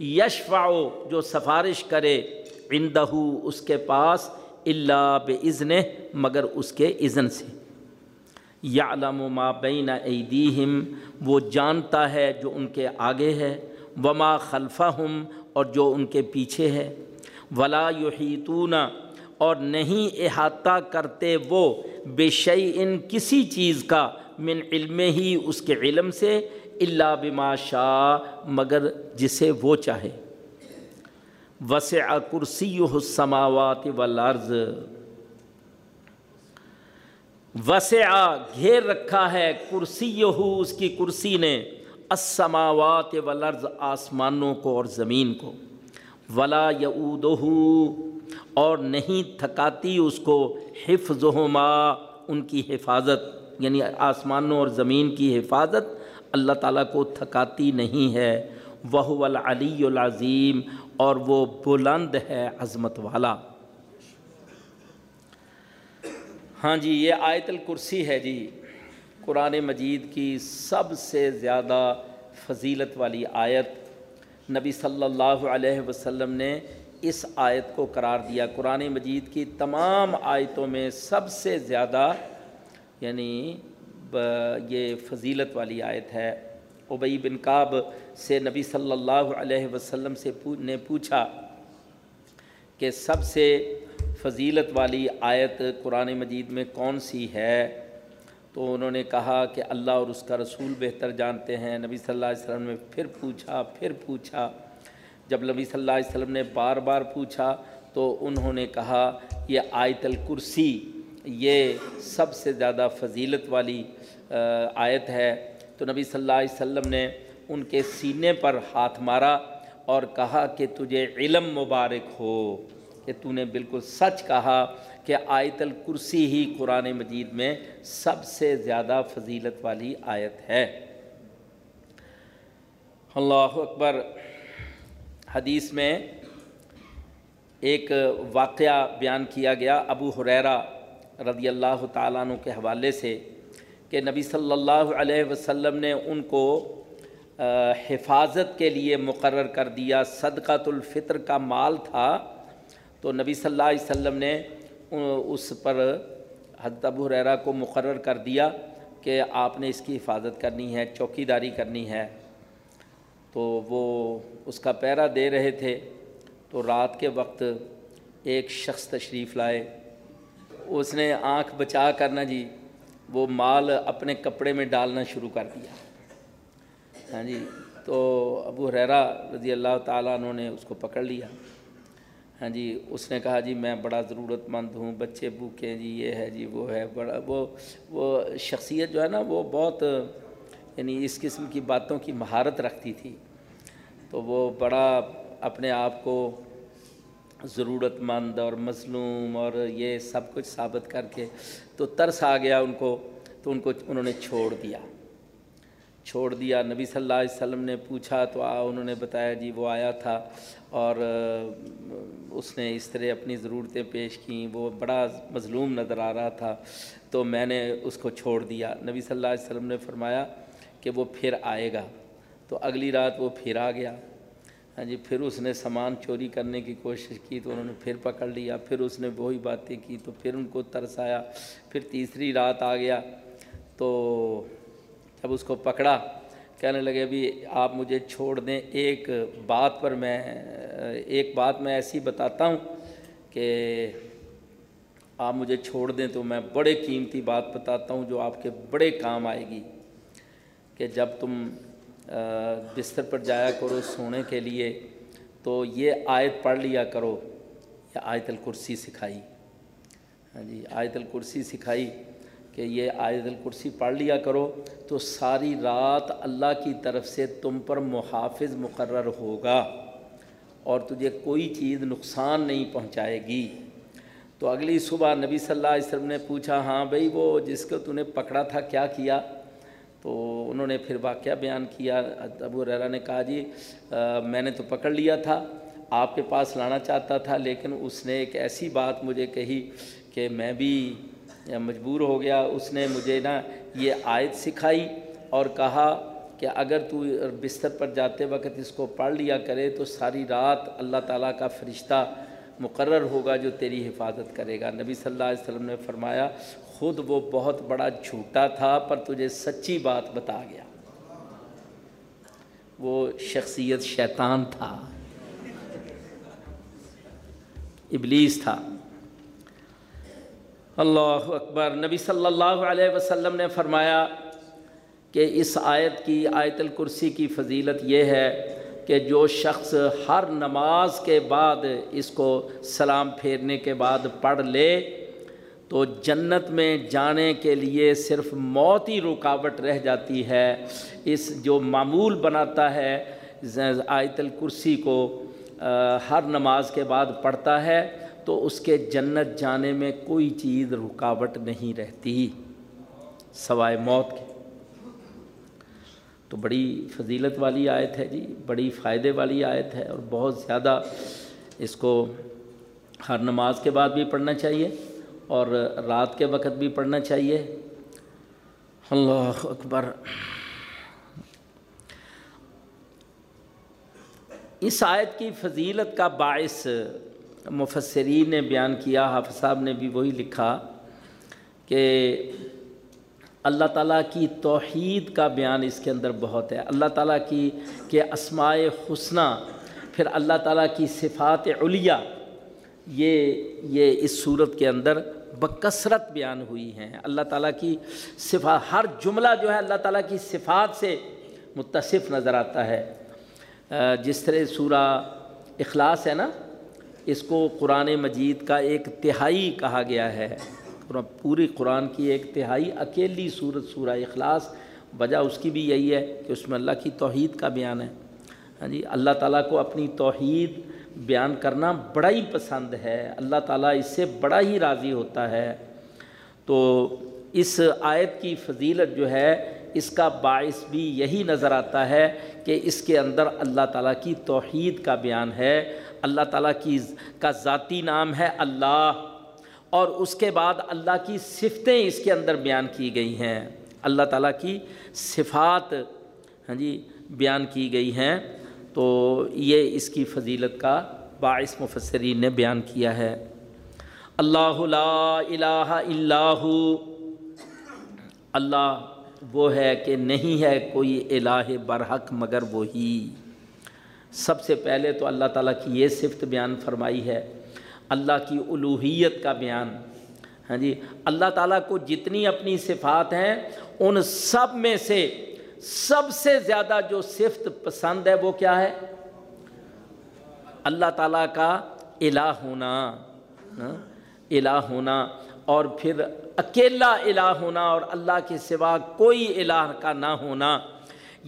یشفع، جو سفارش کرے۔ عندہ اس کے پاس اللہ بزن مگر اس کے اذن سے۔ یعلم ما بین ایدیہم، وہ جانتا ہے جو ان کے آگے ہے، وما خلفہم، اور جو ان کے پیچھے ہے۔ ولا یحیطون، اور نہیں احاطہ کرتے وہ بے ان کسی چیز کا من علم ہی اس کے علم سے اللہ بما شاء مگر جسے وہ چاہے۔ وسع کرسی السماوات والارض۔ وسع گھیر رکھا ہے کرسی اس کی کرسی نے السماوات والارض آسمانوں کو اور زمین کو۔ ولا یعودہ اور نہیں تھکاتی اس کو حفظ ان کی حفاظت یعنی آسمانوں اور زمین کی حفاظت اللہ تعالیٰ کو تھکاتی نہیں ہے۔ وہ العلی العظیم، اور وہ بلند ہے عظمت والا۔ ہاں جی یہ آیت الکرسی ہے جی۔ قرآن مجید کی سب سے زیادہ فضیلت والی آیت۔ نبی صلی اللہ علیہ وسلم نے اس آیت کو قرار دیا۔ قرآن مجید کی تمام آیتوں میں سب سے زیادہ یعنی یہ فضیلت والی آیت ہے۔ ابئی بن کعب سے نبی صلی اللہ علیہ وسلم سے نے پوچھا کہ سب سے فضیلت والی آیت قرآن مجید میں کون سی ہے؟ تو انہوں نے کہا کہ اللہ اور اس کا رسول بہتر جانتے ہیں۔ نبی صلی اللہ علیہ وسلم نے پھر پوچھا پھر پوچھا۔ جب نبی صلی اللہ علیہ وسلم نے بار بار پوچھا تو انہوں نے کہا، یہ آیت الکرسی، یہ سب سے زیادہ فضیلت والی آیت ہے۔ تو نبی صلی اللہ علیہ وسلم نے ان کے سینے پر ہاتھ مارا اور کہا کہ تجھے علم مبارک ہو۔ کہ تو نے بالکل سچ کہا کہ آیت الکرسی ہی قرآن مجید میں سب سے زیادہ فضیلت والی آیت ہے۔ اللہ اکبر، حدیث میں ایک واقعہ بیان کیا گیا۔ ابو حریرہ رضی اللہ تعالیٰ عنہ کے حوالے سے کہ نبی صلی اللہ علیہ وسلم نے ان کو حفاظت کے لیے مقرر کر دیا۔ صدقۃ الفطر کا مال تھا۔ تو نبی صلی اللہ علیہ وسلم نے اس پر حضرت ابو ریرا کو مقرر کر دیا کہ آپ نے اس کی حفاظت کرنی ہے چوکی داری کرنی ہے۔ تو وہ اس کا پیرا دے رہے تھے۔ تو رات کے وقت ایک شخص تشریف لائے۔ اس نے آنکھ بچا کرنا جی وہ مال اپنے کپڑے میں ڈالنا شروع کر دیا۔ ہاں جی تو ابو حریرا رضی اللہ تعالیٰ انہوں نے اس کو پکڑ لیا۔ ہاں جی اس نے کہا جی میں بڑا ضرورت مند ہوں، بچے بھوکے جی یہ ہے جی وہ ہے، بڑا، وہ وہ شخصیت جو ہے نا، وہ بہت یعنی اس قسم کی باتوں کی مہارت رکھتی تھی۔ تو وہ بڑا اپنے آپ کو ضرورت مند اور مظلوم اور یہ سب کچھ ثابت کر کے تو ترس آ گیا ان کو، تو ان کو، انہوں نے چھوڑ دیا۔ چھوڑ دیا۔ نبی صلی اللہ علیہ وسلم نے پوچھا تو آ، انہوں نے بتایا جی وہ آیا تھا اور اس نے اس طرح اپنی ضرورتیں پیش کیں۔ وہ بڑا مظلوم نظر آ رہا تھا، تو میں نے اس کو چھوڑ دیا۔ نبی صلی اللہ علیہ وسلم نے فرمایا کہ وہ پھر آئے گا۔ تو اگلی رات وہ پھر آ گیا۔ ہاں جی پھر اس نے سامان چوری کرنے کی کوشش کی تو انہوں نے پھر پکڑ لیا۔ پھر اس نے وہی باتیں کی تو پھر ان کو ترس آیا۔ پھر تیسری رات آ گیا تو جب اس کو پکڑا، کہنے لگے بھی آپ مجھے چھوڑ دیں۔ ایک بات پر میں، ایک بات میں ایسی بتاتا ہوں کہ آپ مجھے چھوڑ دیں تو میں بڑے قیمتی بات بتاتا ہوں جو آپ کے بڑے کام آئے گی۔ کہ جب تم بستر پر جایا کرو سونے کے لیے، تو یہ آیت پڑھ لیا کرو۔ یہ آیت الکرسی سکھائی۔ ہاں جی آیت الکرسی سکھائی۔ کہ یہ آیت الکرسی پڑھ لیا کرو، تو ساری رات اللہ کی طرف سے تم پر محافظ مقرر ہوگا اور تجھے کوئی چیز نقصان نہیں پہنچائے گی۔ تو اگلی صبح نبی صلی اللہ علیہ وسلم نے پوچھا ہاں بھئی وہ جس کو تو نے پکڑا تھا، کیا کیا؟ تو انہوں نے پھر واقعہ بیان کیا۔ ابو ریرا نے کہا جی میں نے تو پکڑ لیا تھا، آپ کے پاس لانا چاہتا تھا، لیکن اس نے ایک ایسی بات مجھے کہی کہ میں بھی مجبور ہو گیا، اس نے مجھے نا یہ آیت سکھائی اور کہا کہ اگر تو بستر پر جاتے وقت اس کو پڑھ لیا کرے تو ساری رات اللہ تعالیٰ کا فرشتہ مقرر ہوگا جو تیری حفاظت کرے گا۔ نبی صلی اللہ علیہ وسلم نے فرمایا، خود وہ بہت بڑا جھوٹا تھا، پر تجھے سچی بات بتا گیا۔ وہ شخصیت شیطان تھا، ابلیس تھا۔ اللہ اکبر۔ نبی صلی اللہ علیہ وسلم نے فرمایا کہ اس آیت کی، آیت الکرسی کی فضیلت یہ ہے کہ جو شخص ہر نماز کے بعد اس کو سلام پھیرنے کے بعد پڑھ لے، تو جنت میں جانے کے لیے صرف موت ہی رکاوٹ رہ جاتی ہے۔ اس جو معمول بناتا ہے، آیت الکرسی کو ہر نماز کے بعد پڑھتا ہے۔ تو اس کے جنت جانے میں کوئی چیز رکاوٹ نہیں رہتی، سوائے موت کے۔ تو بڑی فضیلت والی آیت ہے جی بڑی فائدے والی آیت ہے اور بہت زیادہ اس کو ہر نماز کے بعد بھی پڑھنا چاہیے اور رات کے وقت بھی پڑھنا چاہیے۔ اللہ اکبر۔ اس آیت کی فضیلت کا باعث مفسرین نے بیان کیا، حافظ صاحب نے بھی وہی لکھا کہ اللہ تعالیٰ کی توحید کا بیان اس کے اندر بہت ہے۔ اللہ تعالیٰ کی کہ اسماء حسنہ، پھر اللہ تعالیٰ کی صفات علیہ یہ یہ اس صورت کے اندر بکثرت بیان ہوئی ہیں۔ اللہ تعالیٰ کی صفات، ہر جملہ جو ہے اللہ تعالیٰ کی صفات سے متصف نظر آتا ہے۔ جس طرح سورہ اخلاص ہے نا اس کو قرآن مجید کا ایک تہائی کہا گیا ہے۔ پوری قرآن کی ایک تہائی، اکیلی صورت سورہ اخلاص، وجہ اس کی بھی یہی ہے کہ اس میں اللہ کی توحید کا بیان ہے۔ ہاں جی اللہ تعالیٰ کو اپنی توحید بیان کرنا بڑا ہی پسند ہے۔ اللہ تعالیٰ اس سے بڑا ہی راضی ہوتا ہے۔ تو اس آیت کی فضیلت جو ہے، اس کا باعث بھی یہی نظر آتا ہے کہ اس کے اندر اللہ تعالیٰ کی توحید کا بیان ہے۔ اللہ تعالیٰ کی کا ذاتی نام ہے اللہ اور اس کے بعد اللہ کی صفتیں اس کے اندر بیان کی گئی ہیں۔ اللہ تعالیٰ کی صفات ہاں جی بیان کی گئی ہیں۔ تو یہ اس کی فضیلت کا باعث مفسرین نے بیان کیا ہے۔ اللہ لا الہ اللہ اللہ وہ ہے کہ نہیں ہے، کوئی الہ برحق مگر وہی۔ سب سے پہلے تو اللہ تعالیٰ کی یہ صفت بیان فرمائی ہے، اللہ کی الوحیت کا بیان۔ ہاں جی اللہ تعالیٰ کو جتنی اپنی صفات ہیں، ان سب میں سے سب سے زیادہ جو صفت پسند ہے وہ کیا ہے؟ اللہ تعالیٰ کا الہ ہونا۔ ہاں، الہ ہونا۔ اور پھر اکیلا الہ ہونا اور اللہ کے سوا کوئی الہ کا نہ ہونا۔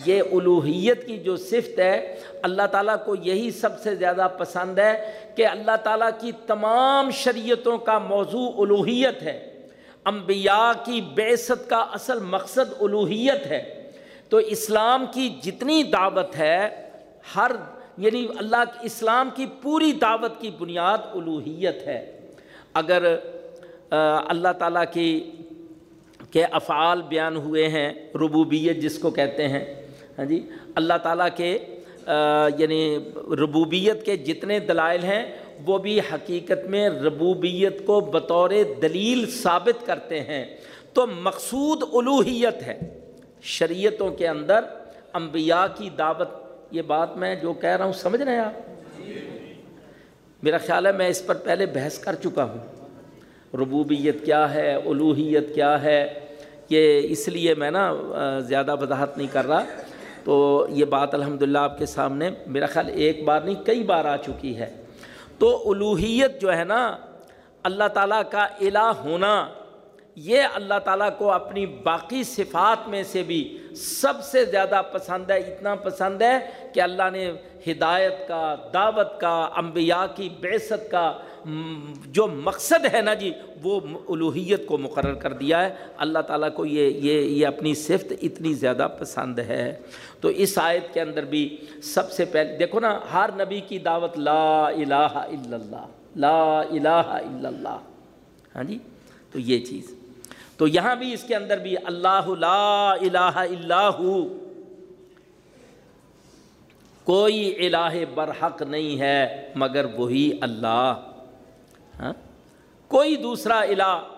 یہ الوحیت کی جو صفت ہے، اللہ تعالیٰ کو یہی سب سے زیادہ پسند ہے کہ اللہ تعالیٰ کی تمام شریعتوں کا موضوع الوحیت ہے۔ انبیاء کی بیست کا اصل مقصد الوحیت ہے۔ تو اسلام کی جتنی دعوت ہے، ہر یعنی اللہ اسلام کی پوری دعوت کی بنیاد الوحیت ہے۔ اگر اللہ تعالیٰ کی کے افعال بیان ہوئے ہیں، ربوبیت جس کو کہتے ہیں۔ ہاں جی؟ اللہ تعالیٰ کے یعنی ربوبیت کے جتنے دلائل ہیں، وہ بھی حقیقت میں ربوبیت کو بطور دلیل ثابت کرتے ہیں۔ تو مقصود الوحیت ہے۔ شریعتوں کے اندر انبیاء کی دعوت، یہ بات میں جو کہہ رہا ہوں، سمجھ رہے ہیں آپ؟ میرا خیال ہے میں اس پر پہلے بحث کر چکا ہوں۔ ربوبیت کیا ہے، الوحیت کیا ہے، یہ اس لیے میں نا زیادہ وضاحت نہیں کر رہا۔ تو یہ بات الحمدللہ آپ کے سامنے میرا خیال ایک بار نہیں، کئی بار آ چکی ہے۔ تو الوحیت جو ہے نا، اللہ تعالیٰ کا الہ ہونا، یہ اللہ تعالیٰ کو اپنی باقی صفات میں سے بھی سب سے زیادہ پسند ہے، اتنا پسند ہے کہ اللہ نے ہدایت کا، دعوت کا، انبیاء کی بیست کا جو مقصد ہے نا جی وہ الوحیت کو مقرر کر دیا ہے۔ اللہ تعالیٰ کو یہ یہ یہ اپنی صفت اتنی زیادہ پسند ہے۔ تو اس آیت کے اندر بھی سب سے پہلے دیکھو نا، ہر نبی کی دعوت لا الہ الا اللہ، لا الہ الا اللہ۔ ہاں جی؟ تو یہ چیز۔ تو یہاں بھی اس کے اندر بھی اللہ لا الہ الا ہو۔ کوئی الہ برحق نہیں ہے، مگر وہی اللہ۔ ہاں؟ کوئی دوسرا الہ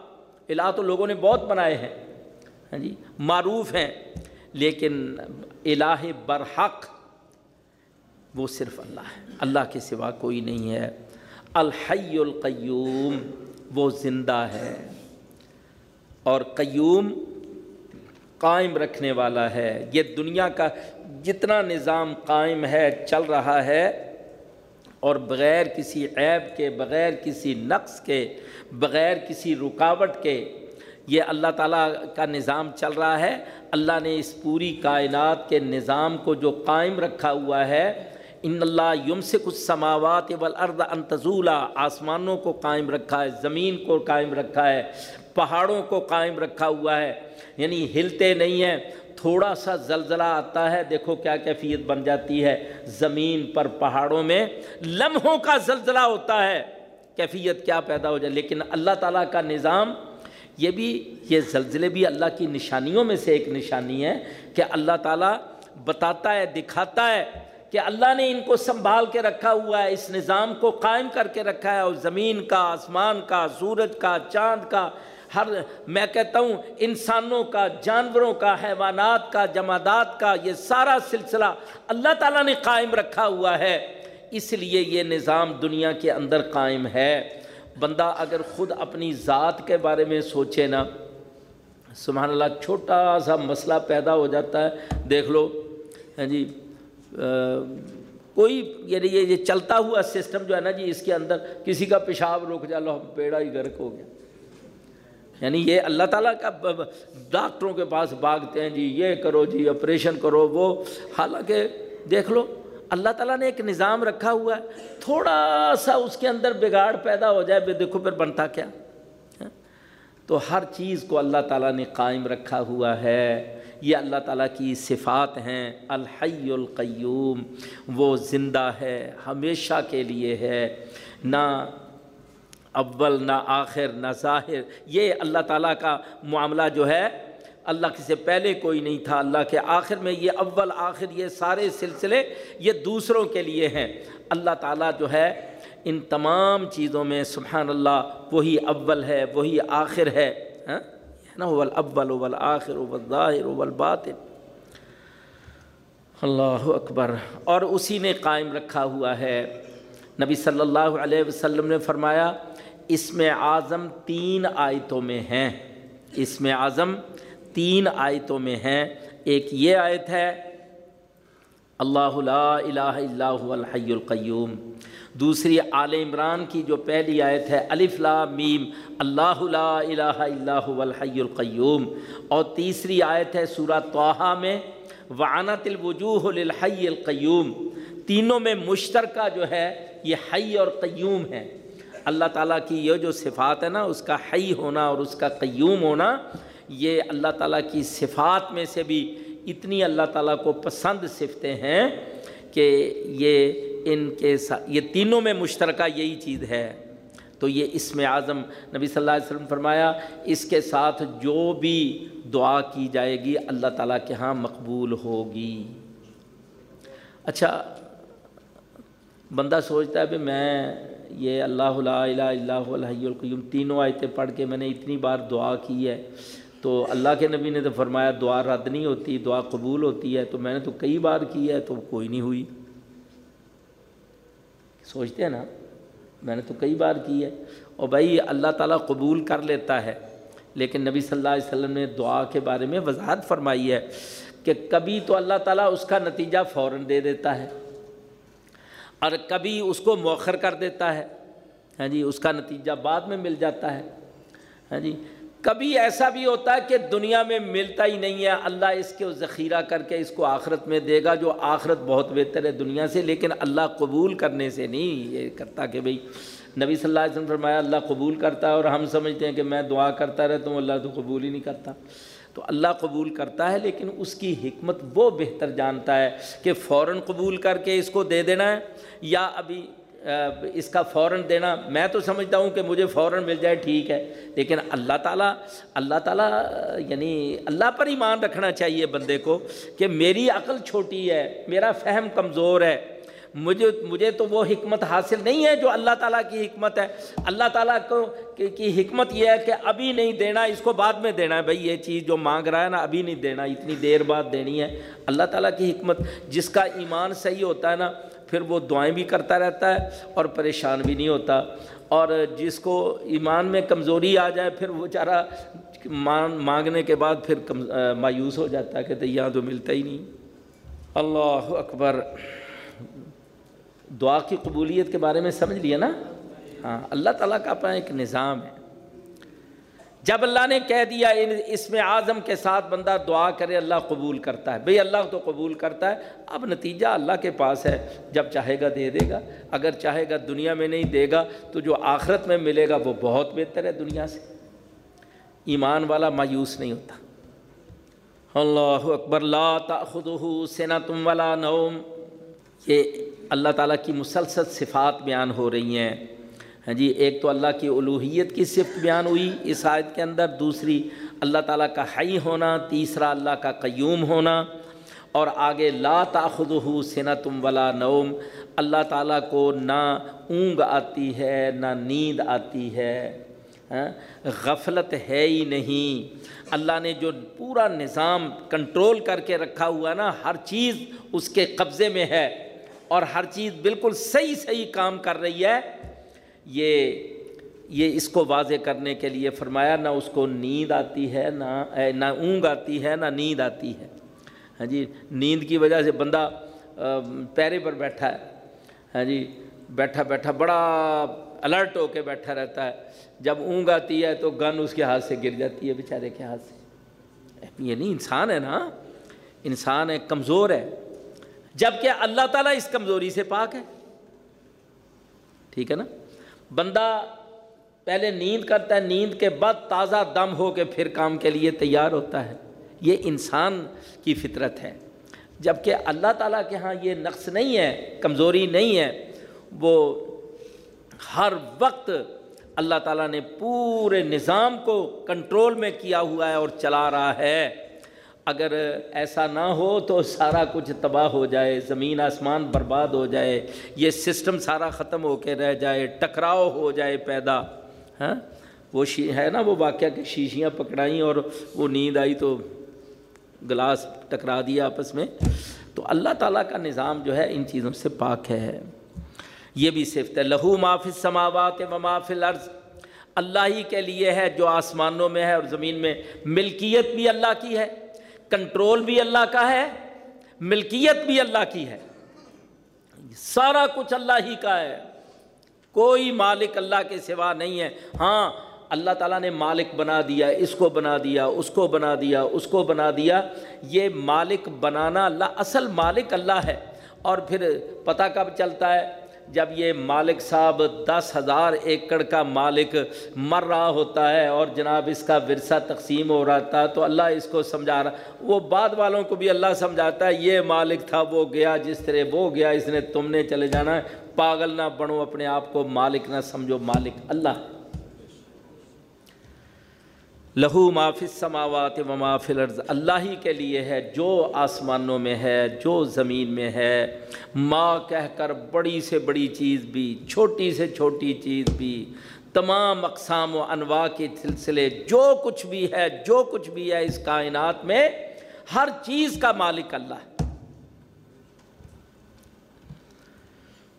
الہ تو لوگوں نے بہت بنائے ہیں ہاں جی؟ معروف ہیں، لیکن الہ برحق، وہ صرف اللہ ہے، اللہ کے سوا کوئی نہیں ہے۔ الحی القیوم، وہ زندہ ہے۔ اور قیوم قائم رکھنے والا ہے۔ یہ دنیا کا جتنا نظام قائم ہے، چل رہا ہے اور بغیر کسی عیب کے، بغیر کسی نقص کے، بغیر کسی رکاوٹ کے یہ اللہ تعالیٰ کا نظام چل رہا ہے۔ اللہ نے اس پوری کائنات کے نظام کو جو قائم رکھا ہوا ہے، ان اللہ یم سے کچھ سماوات والارض انتظولہ آسمانوں کو قائم رکھا ہے، زمین کو قائم رکھا ہے، پہاڑوں کو قائم رکھا ہوا ہے۔ یعنی ہلتے نہیں ہیں۔ تھوڑا سا زلزلہ آتا ہے، دیکھو کیا کیفیت بن جاتی ہے۔ زمین پر پہاڑوں میں لمحوں کا زلزلہ ہوتا ہے۔ کیفیت کیا پیدا ہو جائے۔ لیکن اللہ تعالیٰ کا نظام یہ بھی، یہ زلزلے بھی اللہ کی نشانیوں میں سے ایک نشانی ہے کہ اللہ تعالیٰ بتاتا ہے، دکھاتا ہے کہ اللہ نے ان کو سنبھال کے رکھا ہوا ہے، اس نظام کو قائم کر کے رکھا ہے۔ اور زمین کا، آسمان کا، سورج کا، چاند کا ہر میں کہتا ہوں، انسانوں کا، جانوروں کا، حیوانات کا، جمادات کا، یہ سارا سلسلہ اللہ تعالیٰ نے قائم رکھا ہوا ہے۔ اس لیے یہ نظام دنیا کے اندر قائم ہے۔ بندہ اگر خود اپنی ذات کے بارے میں سوچے نا، سبحان اللہ، چھوٹا سا مسئلہ پیدا ہو جاتا ہے۔ دیکھ لو ہاں جی کوئی یعنی یہ چلتا ہوا سسٹم جو ہے نا جی اس کے اندر کسی کا پیشاب رک جا لو پیڑا ہی گرک ہو گیا۔ یعنی یہ اللہ تعالیٰ کا ڈاکٹروں کے پاس بھاگتے ہیں جی یہ کرو جی آپریشن کرو، وہ۔ حالانکہ دیکھ لو، اللہ تعالیٰ نے ایک نظام رکھا ہوا ہے، تھوڑا سا اس کے اندر بگاڑ پیدا ہو جائے بے دیکھو، پھر بنتا کیا؟ ہاں؟ تو ہر چیز کو اللہ تعالیٰ نے قائم رکھا ہوا ہے۔ یہ اللہ تعالیٰ کی صفات ہیں۔ الحی القیوم، وہ زندہ ہے، ہمیشہ کے لیے ہے۔ نہ اول نہ آخر، نہ ظاہر، یہ اللہ تعالیٰ کا معاملہ جو ہے، اللہ سے پہلے کوئی نہیں تھا، اللہ کے آخر میں یہ اول، آخر، یہ سارے سلسلے یہ دوسروں کے لیے ہیں۔ اللہ تعالیٰ جو ہے، ان تمام چیزوں میں سبحان اللہ وہی اول ہے، وہی آخر ہے۔ ہاں؟ نا اول اول آخر اول ظاہر اول باطن اللہ اکبر۔ اور اسی نے قائم رکھا ہوا ہے۔ نبی صلی اللہ علیہ وسلم نے فرمایا اس میں اعظم تین آیتوں میں ہیں۔ اس میں اعظم تین آیتوں میں ہیں۔ ایک یہ آیت ہے، اللہ لا الہ الا هو الحی القیوم۔ دوسری آل عمران کی جو پہلی آیت ہے، الف لا میم، اللہ لا الہ الا هو الحی القیوم۔ اور تیسری آیت ہے سورہ توحہ میں، وعنت الوجوہ للحی القیوم۔ تینوں میں مشترکہ جو ہے، یہ حی اور قیوم ہے۔ اللہ تعالیٰ کی یہ جو صفات ہے نا، اس کا حی ہونا اور اس کا قیوم ہونا، یہ اللہ تعالیٰ کی صفات میں سے بھی اتنی اللہ تعالیٰ کو پسند صفتیں ہیں کہ یہ ان کے ساتھ یہ تینوں میں مشترکہ یہی چیز ہے۔ تو یہ اسم اعظم نبی صلی اللہ علیہ وسلم فرمایا، اس کے ساتھ جو بھی دعا کی جائے گی، اللہ تعالیٰ کے ہاں مقبول ہوگی۔ اچھا بندہ سوچتا ہے کہ میں یہ اللہ لا الہ الا الحی القیوم، تینوں آیتیں پڑھ کے میں نے اتنی بار دعا کی ہے۔ تو اللہ کے نبی نے تو فرمایا دعا رد نہیں ہوتی، دعا قبول ہوتی ہے۔ تو میں نے تو کئی بار کی ہے تو کوئی نہیں ہوئی۔ سوچتے ہیں نا، میں نے تو کئی بار کی ہے۔ اور بھائی، اللہ تعالیٰ قبول کر لیتا ہے۔ لیکن نبی صلی اللہ علیہ وسلم نے دعا کے بارے میں وضاحت فرمائی ہے کہ کبھی تو اللہ تعالیٰ اس کا نتیجہ فوراً دے دیتا ہے۔ اور کبھی اس کو مؤخر کر دیتا ہے۔ ہاں جی اس کا نتیجہ بعد میں مل جاتا ہے۔ ہاں جی کبھی ایسا بھی ہوتا ہے کہ دنیا میں ملتا ہی نہیں ہے۔ اللہ اس کے ذخیرہ کر کے اس کو آخرت میں دے گا، جو آخرت بہت بہتر ہے دنیا سے، لیکن اللہ قبول کرنے سے نہیں۔ یہ کرتا کہ بھئی، نبی صلی اللہ علیہ وسلم فرمایا، اللہ قبول کرتا ہے اور ہم سمجھتے ہیں کہ میں دعا کرتا رہتا ہوں، اللہ تو قبول ہی نہیں کرتا۔ تو اللہ قبول کرتا ہے، لیکن اس کی حکمت وہ بہتر جانتا ہے کہ فوراً قبول کر کے اس کو دے دینا ہے، یا ابھی اس کا فوراً دینا، میں تو سمجھتا ہوں کہ مجھے فوراً مل جائے، ٹھیک ہے، لیکن اللہ تعالیٰ اللہ تعالیٰ یعنی اللہ پر ایمان رکھنا چاہیے بندے کو کہ میری عقل چھوٹی ہے، میرا فہم کمزور ہے مجھے مجھے تو وہ حکمت حاصل نہیں ہے جو اللہ تعالیٰ کی حکمت ہے۔ اللہ تعالیٰ کو کی حکمت یہ ہے کہ ابھی نہیں دینا، اس کو بعد میں دینا ہے۔ بھائی، یہ چیز جو مانگ رہا ہے نا، ابھی نہیں دینا، اتنی دیر بعد دینی ہے۔ اللہ تعالیٰ کی حکمت، جس کا ایمان صحیح ہوتا ہے نا، پھر وہ دعائیں بھی کرتا رہتا ہے اور پریشان بھی نہیں ہوتا۔ اور جس کو ایمان میں کمزوری آ جائے، پھر وہ چارہ مانگنے کے بعد پھر مایوس ہو جاتا ہے کہ یہاں تو ملتا ہی نہیں۔ اللہ اکبر۔ دعا کی قبولیت کے بارے میں سمجھ لیا نا؟ ہاں اللہ تعالیٰ کا اپنا ایک نظام ہے۔ جب اللہ نے کہہ دیا اس میں اعظم کے ساتھ بندہ دعا کرے، اللہ قبول کرتا ہے۔ بھئی اللہ تو قبول کرتا ہے۔ اب نتیجہ اللہ کے پاس ہے۔ جب چاہے گا دے دے گا۔ اگر چاہے گا دنیا میں نہیں دے گا، تو جو آخرت میں ملے گا، وہ بہت بہتر ہے دنیا سے۔ ایمان والا مایوس نہیں ہوتا۔ اللہ اکبر، لا تأخذہ سنتم ولا نوم۔ یہ اللہ تعالیٰ کی مسلسل صفات بیان ہو رہی ہیں۔ ہاں جی ایک تو اللہ کی الوحیت کی صفت بیان ہوئی اس آیت کے اندر، دوسری اللہ تعالیٰ کا حی ہونا، تیسرا اللہ کا قیوم ہونا، اور آگے لا تاخذہ سنتم ولا نوم، اللہ تعالیٰ کو نہ اونگ آتی ہے، نہ نیند آتی ہے۔ ہاں، غفلت ہے ہی نہیں۔ اللہ نے جو پورا نظام کنٹرول کر کے رکھا ہوا نا، ہر چیز اس کے قبضے میں ہے۔ اور ہر چیز بالکل صحیح صحیح کام کر رہی ہے، یہ یہ اس کو واضح کرنے کے لیے فرمایا، نہ اس کو نیند آتی ہے، نہ نہ اونگ آتی ہے، نہ نیند آتی ہے۔ ہاں جی نیند کی وجہ سے بندہ پیرے پر بیٹھا ہے۔ ہاں جی بیٹھا بیٹھا بڑا الرٹ ہو کے بیٹھا رہتا ہے۔ جب اونگ آتی ہے تو گن اس کے ہاتھ سے گر جاتی ہے بیچارے کے ہاتھ سے۔ یہ نہیں، انسان ہے نا۔ انسان ہے کمزور ہے۔ جبکہ اللہ تعالیٰ اس کمزوری سے پاک ہے۔ ٹھیک ہے نا؟ بندہ پہلے نیند کرتا ہے، نیند کے بعد تازہ دم ہو کے پھر کام کے لیے تیار ہوتا ہے۔ یہ انسان کی فطرت ہے۔ جبکہ اللہ تعالیٰ کے ہاں یہ نقص نہیں ہے، کمزوری نہیں ہے، وہ ہر وقت اللہ تعالیٰ نے پورے نظام کو کنٹرول میں کیا ہوا ہے اور چلا رہا ہے۔ اگر ایسا نہ ہو تو سارا کچھ تباہ ہو جائے، زمین آسمان برباد ہو جائے، یہ سسٹم سارا ختم ہو کے رہ جائے، ٹکراؤ ہو جائے پیدا۔ ہاں؟ وہ شی، ہے نا وہ واقعہ کہ شیشیاں پکڑائیں اور وہ نیند آئی تو گلاس ٹکرا دیا آپس میں۔ تو اللہ تعالیٰ کا نظام جو ہے ان چیزوں سے پاک ہے۔ یہ بھی صفت ہے، لہو معاف سماوات و معاف الارض۔ اللہ ہی کے لیے ہے جو آسمانوں میں ہے اور زمین میں۔ ملکیت بھی اللہ کی ہے۔ کنٹرول بھی اللہ کا ہے، ملکیت بھی اللہ کی ہے۔ سارا کچھ اللہ ہی کا ہے۔ کوئی مالک اللہ کے سوا نہیں ہے۔ ہاں اللہ تعالیٰ نے مالک بنا دیا، اس کو بنا دیا، اس کو بنا دیا، اس کو بنا دیا۔ یہ مالک بنانا اللہ اصل مالک اللہ ہے۔ اور پھر پتہ کب چلتا ہے؟ جب یہ مالک صاحب دس ہزار ایکڑ کا مالک مر رہا ہوتا ہے اور جناب اس کا ورثہ تقسیم ہو رہا تھا تو اللہ اس کو سمجھا رہا وہ بعد والوں کو بھی اللہ سمجھاتا ہے، یہ مالک تھا، وہ گیا، جس طرح وہ گیا، اس نے تم نے چلے جانا ہے۔ پاگل نہ بنو، اپنے آپ کو مالک نہ سمجھو، مالک اللہ۔ لہو معاف سماوات و معاف الارض، اللہ ہی کے لیے ہے جو آسمانوں میں ہے، جو زمین میں ہے۔ ماں کہہ کر بڑی سے بڑی چیز بھی، چھوٹی سے چھوٹی چیز بھی، تمام اقسام و انواع کے سلسلے، جو کچھ بھی ہے، جو کچھ بھی ہے اس کائنات میں، ہر چیز کا مالک اللہ ہے۔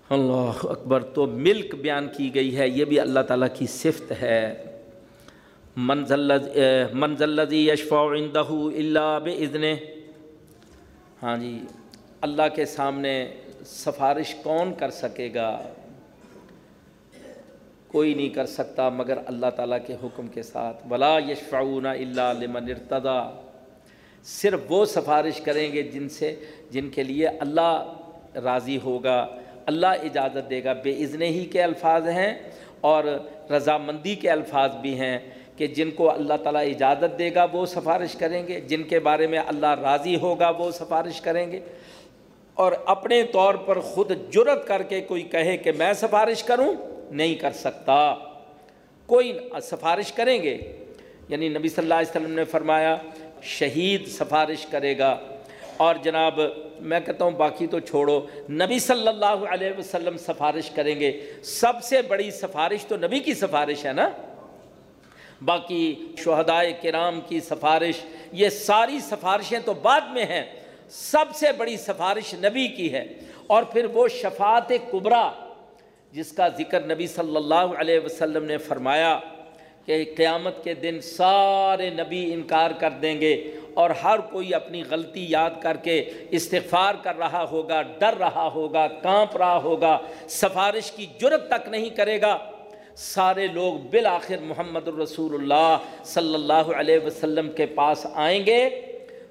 اللہ اکبر، تو ملک بیان کی گئی ہے، یہ بھی اللہ تعالیٰ کی صفت ہے۔ منزل منزلزی یشفا عندہ اللہ بزن ہاں جی اللہ کے سامنے سفارش کون کر سکے گا؟ کوئی نہیں کر سکتا مگر اللہ تعالیٰ کے حکم کے ساتھ۔ ولا یشفعون اللہ لمن ارتضا صرف وہ سفارش کریں گے جن سے، جن کے لیے اللہ راضی ہوگا، اللہ اجازت دے گا۔ بے اذن ہی کے الفاظ ہیں اور رضامندی کے الفاظ بھی ہیں۔ کہ جن کو اللہ تعالیٰ اجازت دے گا وہ سفارش کریں گے، جن کے بارے میں اللہ راضی ہوگا وہ سفارش کریں گے۔ اور اپنے طور پر خود جرت کر کے کوئی کہے کہ میں سفارش کروں، نہیں کر سکتا۔ کوئی سفارش کریں گے۔ یعنی نبی صلی اللہ علیہ وسلم نے فرمایا، شہید سفارش کرے گا۔ اور جناب، میں کہتا ہوں باقی تو چھوڑو۔ نبی صلی اللہ علیہ وسلم سفارش کریں گے۔ سب سے بڑی سفارش تو نبی کی سفارش ہے نا؟ باقی شہدائے کرام کی سفارش، یہ ساری سفارشیں تو بعد میں ہیں، سب سے بڑی سفارش نبی کی ہے۔ اور پھر وہ شفاعت کبرا، جس کا ذکر نبی صلی اللہ علیہ وسلم نے فرمایا کہ قیامت کے دن سارے نبی انکار کر دیں گے اور ہر کوئی اپنی غلطی یاد کر کے استغفار کر رہا ہوگا، ڈر رہا ہوگا، کانپ رہا ہوگا، سفارش کی جرت تک نہیں کرے گا۔ سارے لوگ بالآخر محمد الرسول اللہ صلی اللہ علیہ وسلم کے پاس آئیں گے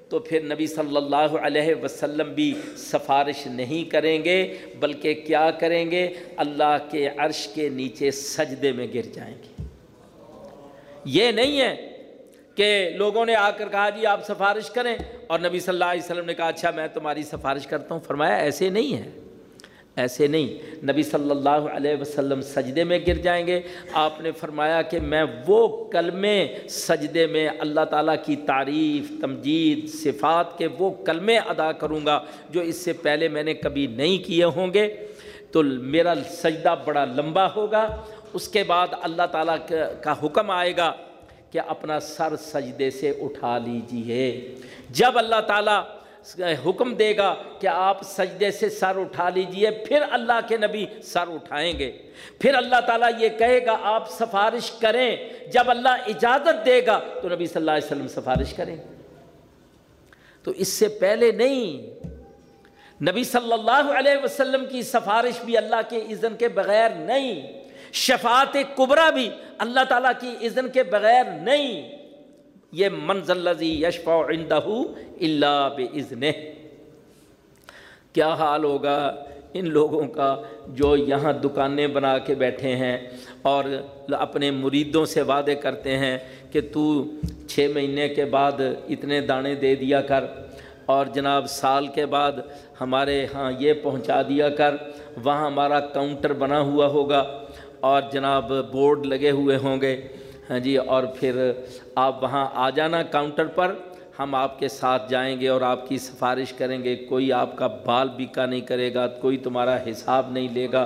تو پھر نبی صلی اللہ علیہ وسلم بھی سفارش نہیں کریں گے، بلکہ کیا کریں گے؟ اللہ کے عرش کے نیچے سجدے میں گر جائیں گے۔ یہ نہیں ہے کہ لوگوں نے آ کر کہا جی آپ سفارش کریں اور نبی صلی اللہ علیہ وسلم نے کہا اچھا میں تمہاری سفارش کرتا ہوں۔ فرمایا ایسے نہیں ہے۔ ایسے نہیں۔ نبی صلی اللہ علیہ وسلم سجدے میں گر جائیں گے۔ آپ نے فرمایا کہ میں وہ کلمے سجدے میں اللہ تعالیٰ کی تعریف، تمجید، صفات کے وہ کلمے ادا کروں گا جو اس سے پہلے میں نے کبھی نہیں کیے ہوں گے۔ تو میرا سجدہ بڑا لمبا ہوگا۔ اس کے بعد اللہ تعالیٰ کا حکم آئے گا کہ اپنا سر سجدے سے اٹھا لیجیے جب اللہ تعالیٰ حکم دے گا کہ آپ سجدے سے سر اٹھا لیجیے، پھر اللہ کے نبی سر اٹھائیں گے۔ پھر اللہ تعالیٰ یہ کہے گا، آپ سفارش کریں۔ جب اللہ اجازت دے گا تو نبی صلی اللہ علیہ وسلم سفارش کریں۔ تو اس سے پہلے نہیں، نبی صلی اللہ علیہ وسلم کی سفارش بھی اللہ کے اذن کے بغیر نہیں، شفاعت کبرا بھی اللہ تعالیٰ کی اذن کے بغیر نہیں۔ یہ منزل لذی یشفا عندہ اللہ بزن کیا حال ہوگا ان لوگوں کا جو یہاں دکانیں بنا کے بیٹھے ہیں اور اپنے مریدوں سے وعدے کرتے ہیں کہ تو چھ مہینے کے بعد اتنے دانے دے دیا کر اور جناب سال کے بعد ہمارے ہاں یہ پہنچا دیا کر، وہاں ہمارا کاؤنٹر بنا ہوا ہوگا اور جناب بورڈ لگے ہوئے ہوں گے۔ ہاں جی اور پھر آپ وہاں آ جانا کاؤنٹر پر، ہم آپ کے ساتھ جائیں گے اور آپ کی سفارش کریں گے۔ کوئی آپ کا بال بیکا نہیں کرے گا، کوئی تمہارا حساب نہیں لے گا۔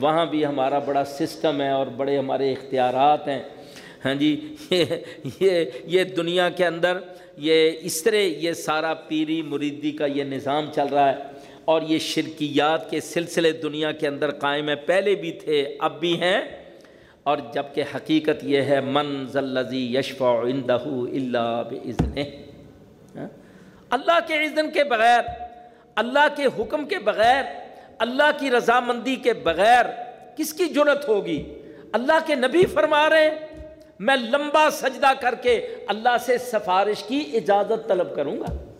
وہاں بھی ہمارا بڑا سسٹم ہے اور بڑے ہمارے اختیارات ہیں۔ ہاں جی یہ یہ یہ دنیا کے اندر، یہ اس طرح یہ سارا پیری مریدی کا یہ نظام چل رہا ہے۔ اور یہ شرکیات کے سلسلے دنیا کے اندر قائم ہیں۔ پہلے بھی تھے، اب بھی ہیں۔ اور جبکہ حقیقت یہ ہے، من ذلزی یشفع عندہ اللہ بزن ہاں؟ اللہ کے اذن کے بغیر، اللہ کے حکم کے بغیر، اللہ کی رضامندی کے بغیر کس کی جرت ہوگی؟ اللہ کے نبی فرما رہے ہیں، میں لمبا سجدہ کر کے اللہ سے سفارش کی اجازت طلب کروں گا۔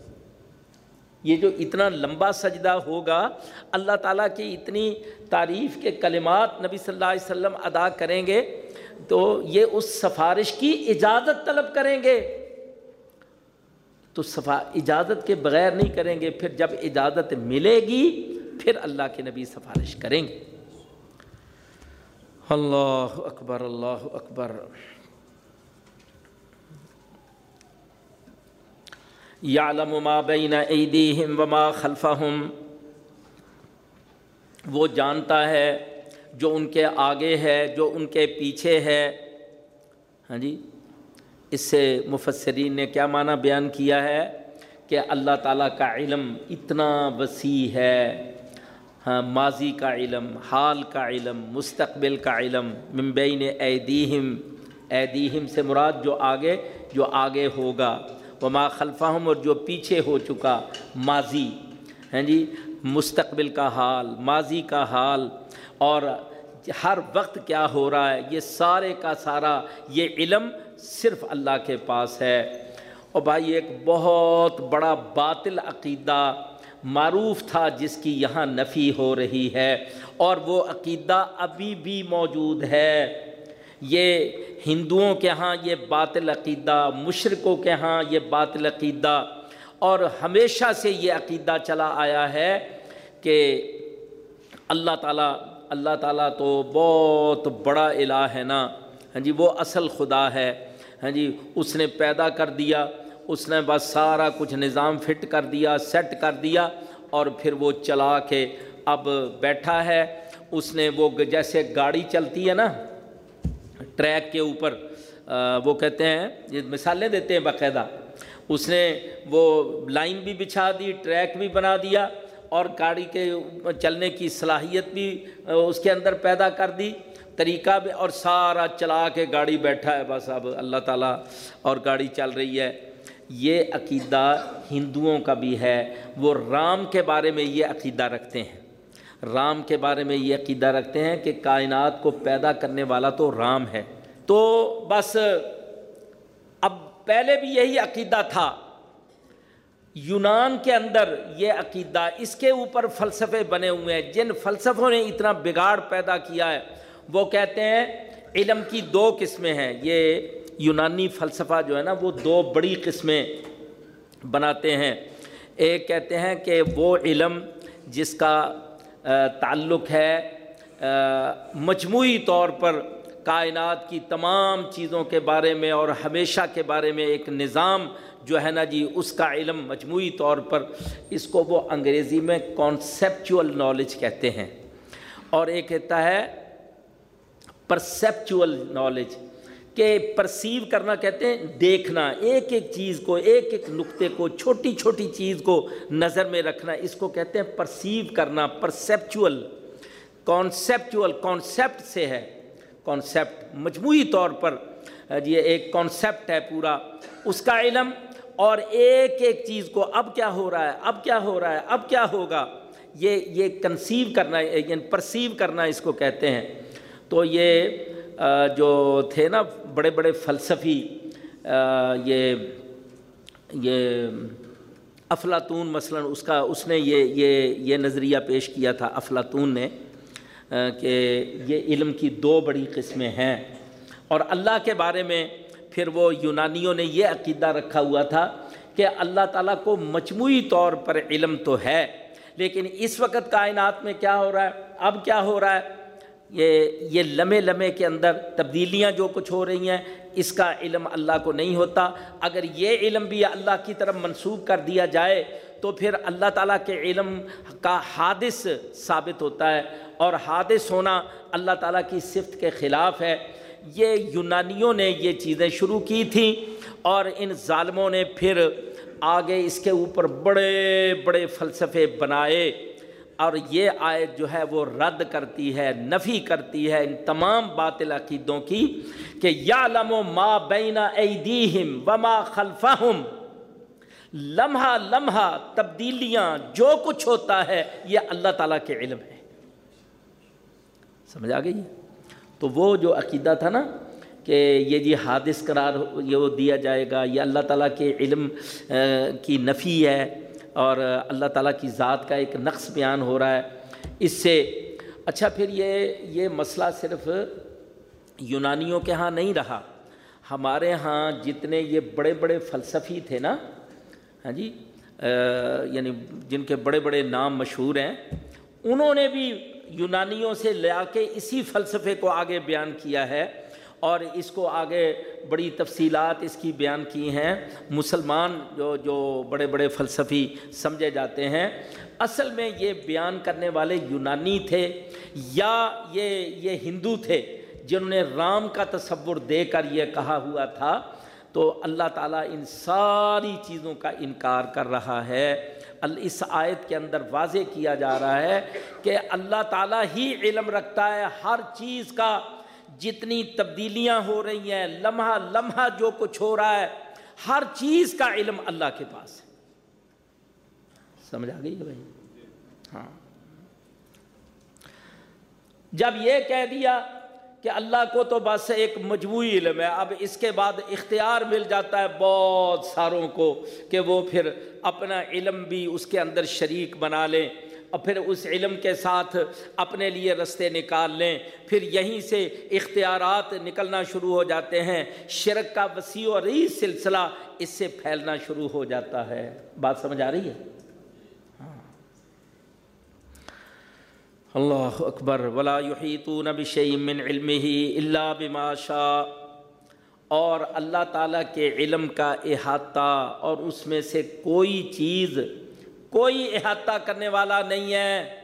یہ جو اتنا لمبا سجدہ ہوگا، اللہ تعالیٰ کی اتنی تعریف کے کلمات نبی صلی اللہ علیہ وسلم ادا کریں گے، تو یہ اس سفارش کی اجازت طلب کریں گے۔ تو صفا اجازت کے بغیر نہیں کریں گے، پھر جب اجازت ملے گی، پھر اللہ کے نبی سفارش کریں گے۔ اللہ اکبر اللہ اکبر۔ یعلم ما بین ایدیہم وما خلفہم۔ وہ جانتا ہے جو ان کے آگے ہے، جو ان کے پیچھے ہے۔ ہاں جی؟ اس سے مفسرین نے کیا معنی بیان کیا ہے؟ کہ اللہ تعالیٰ کا علم اتنا وسیع ہے۔ ہاں ماضی کا علم، حال کا علم، مستقبل کا علم ممبین ایدیہم۔ ایدیہم سے مراد جو آگے جو آگے ہوگا۔ وما خلفہم، اور جو پیچھے ہو چکا ماضی، ہیں جی مستقبل کا حال، ماضی کا حال، اور ہر وقت کیا ہو رہا ہے، یہ سارے کا سارا، یہ علم صرف اللہ کے پاس ہے۔ اور بھائی، ایک بہت بڑا باطل عقیدہ معروف تھا جس کی یہاں نفی ہو رہی ہے، اور وہ عقیدہ ابھی بھی موجود ہے۔ یہ ہندوؤں کے ہاں یہ باطل عقیدہ مشرقوں کے ہاں یہ باطل عقیدہ اور ہمیشہ سے یہ عقیدہ چلا آیا ہے کہ اللہ تعالیٰ اللہ تعالیٰ تو بہت بڑا الہ ہے نا۔ ہاں جی وہ اصل خدا ہے۔ ہاں جی اس نے پیدا کر دیا، اس نے بس سارا کچھ نظام فٹ کر دیا، سیٹ کر دیا اور پھر وہ چلا کے اب بیٹھا ہے۔ اس نے وہ جیسے گاڑی چلتی ہے نا ٹریک کے اوپر وہ کہتے ہیں، یہ مثالیں دیتے ہیں باقاعدہ۔ اس نے وہ لائن بھی بچھا دی ٹریک بھی بنا دیا، اور گاڑی کے چلنے کی صلاحیت بھی اس کے اندر پیدا کر دی۔ طریقہ بھی، اور سارا چلا کے گاڑی بیٹھا ہے بس اب اللہ تعالیٰ، اور گاڑی چل رہی ہے۔ یہ عقیدہ ہندوؤں کا بھی ہے، وہ رام کے بارے میں یہ عقیدہ رکھتے ہیں۔ رام کے بارے میں یہ عقیدہ رکھتے ہیں کہ کائنات کو پیدا کرنے والا تو رام ہے۔ تو بس، اب پہلے بھی یہی عقیدہ تھا۔ یونان کے اندر یہ عقیدہ اس کے اوپر فلسفے بنے ہوئے ہیں۔ جن فلسفوں نے اتنا بگاڑ پیدا کیا ہے، وہ کہتے ہیں علم کی دو قسمیں ہیں۔ یہ یونانی فلسفہ جو ہے نا، وہ دو بڑی قسمیں بناتے ہیں۔ ایک کہتے ہیں کہ وہ علم جس کا تعلق ہے مجموعی طور پر کائنات کی تمام چیزوں کے بارے میں اور ہمیشہ کے بارے میں ایک نظام جو ہے نا جی اس کا علم مجموعی طور پر اس کو وہ انگریزی میں کانسیپچول نالج کہتے ہیں اور ایک کہتا ہے پرسیپچول نالج کہ پرسیو کرنا کہتے ہیں دیکھنا، ایک ایک چیز کو، ایک ایک نقطے کو، چھوٹی چھوٹی چیز کو نظر میں رکھنا، اس کو کہتے ہیں پرسیو کرنا پرسیپچول کانسیپچول کانسیپٹ سے ہے۔ کانسیپٹ مجموعی طور پر یہ ایک کانسیپٹ ہے پورا۔ اس کا علم اور ایک ایک چیز کو، اب کیا ہو رہا ہے، اب کیا ہو رہا ہے، اب کیا ہوگا؟ یہ یہ کنسیو کرنا یعنی پرسیو کرنا اس کو کہتے ہیں۔ تو یہ جو تھے نا بڑے بڑے فلسفی یہ یہ افلاطون مثلا اس کا، اس نے یہ یہ یہ نظریہ پیش کیا تھا، افلاطون نے کہ یہ علم کی دو بڑی قسمیں ہیں۔ اور اللہ کے بارے میں پھر وہ یونانیوں نے یہ عقیدہ رکھا ہوا تھا کہ اللہ تعالیٰ کو مجموعی طور پر علم تو ہے، لیکن اس وقت کائنات میں کیا ہو رہا ہے؟ اب کیا ہو رہا ہے؟ یہ یہ لمحے لمحے کے اندر تبدیلیاں جو کچھ ہو رہی ہیں، اس کا علم اللہ کو نہیں ہوتا۔ اگر یہ علم بھی اللہ کی طرف منسوخ کر دیا جائے، تو پھر اللہ تعالیٰ کے علم کا حادث ثابت ہوتا ہے۔ اور حادث ہونا اللہ تعالیٰ کی صفت کے خلاف ہے۔ یہ یونانیوں نے یہ چیزیں شروع کی تھیں اور ان ظالموں نے پھر آگے اس کے اوپر بڑے بڑے فلسفے بنائے۔ اور یہ آیت جو ہے وہ رد کرتی ہے، نفی کرتی ہے ان تمام باطل عقیدوں کی کہ یا لم ما بین ایدیہم وما خلفہم۔ لمحہ لمحہ تبدیلیاں جو کچھ ہوتا ہے، یہ اللہ تعالیٰ کے علم ہے۔ سمجھ آ گئی؟ تو وہ جو عقیدہ تھا نا کہ یہ جی حادث قرار یہ دیا جائے گا، یہ اللہ تعالیٰ کے علم کی نفی ہے۔ اور اللہ تعالیٰ کی ذات کا ایک نقص بیان ہو رہا ہے۔ اس سے اچھا پھر یہ یہ مسئلہ صرف یونانیوں کے ہاں نہیں رہا۔ ہمارے ہاں جتنے یہ بڑے بڑے فلسفی تھے نا ہاں جی یعنی جن کے بڑے بڑے نام مشہور ہیں، انہوں نے بھی یونانیوں سے لیا کے اسی فلسفے کو آگے بیان کیا ہے۔ اور اس کو آگے بڑی تفصیلات اس کی بیان کی ہیں۔ مسلمان جو جو بڑے بڑے فلسفی سمجھے جاتے ہیں۔ اصل میں یہ بیان کرنے والے یونانی تھے یا یہ یہ ہندو تھے جنہوں نے رام کا تصور دے کر یہ کہا ہوا تھا۔ تو اللہ تعالیٰ ان ساری چیزوں کا انکار کر رہا ہے۔ اس آیت کے اندر واضح کیا جا رہا ہے کہ اللہ تعالیٰ ہی علم رکھتا ہے ہر چیز کا۔ جتنی تبدیلیاں ہو رہی ہیں، لمحہ لمحہ جو کچھ ہو رہا ہے، ہر چیز کا علم اللہ کے پاس ہے۔ سمجھ آ گئی بھائی؟ ہاں۔ جب یہ کہہ دیا کہ اللہ کو تو بس ایک مجموعی علم ہے، اب اس کے بعد اختیار مل جاتا ہے بہت ساروں کو کہ وہ پھر اپنا علم بھی اس کے اندر شریک بنا لیں۔ اور پھر اس علم کے ساتھ اپنے لیے رستے نکال لیں۔ پھر یہیں سے اختیارات نکلنا شروع ہو جاتے ہیں۔ شرک کا وسیع و رئی سلسلہ اس سے پھیلنا شروع ہو جاتا ہے۔ بات سمجھ آ رہی ہے؟ ہاں۔ اللہ اکبر۔ ولا یحیطون بشیء من علمه الا بما شاء۔ اور اللہ تعالیٰ کے علم کا احاطہ اور اس میں سے کوئی چیز کوئی احاطہ کرنے والا نہیں ہے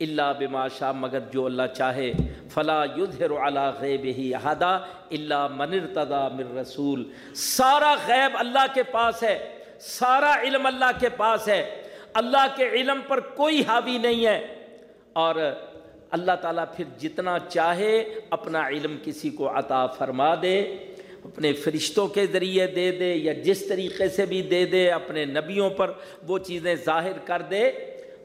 اللہ بما شاء، مگر جو اللہ چاہے۔ فلا یظہر علی غیبہ احدا الا من ارتضى من رسول۔ سارا غیب اللہ کے پاس ہے، سارا علم اللہ کے پاس ہے۔ اللہ کے علم پر کوئی حاوی نہیں ہے۔ اور اللہ تعالیٰ پھر جتنا چاہے اپنا علم کسی کو عطا فرما دے۔ اپنے فرشتوں کے ذریعے دے دے یا جس طریقے سے بھی دے دے اپنے نبیوں پر وہ چیزیں ظاہر کر دے،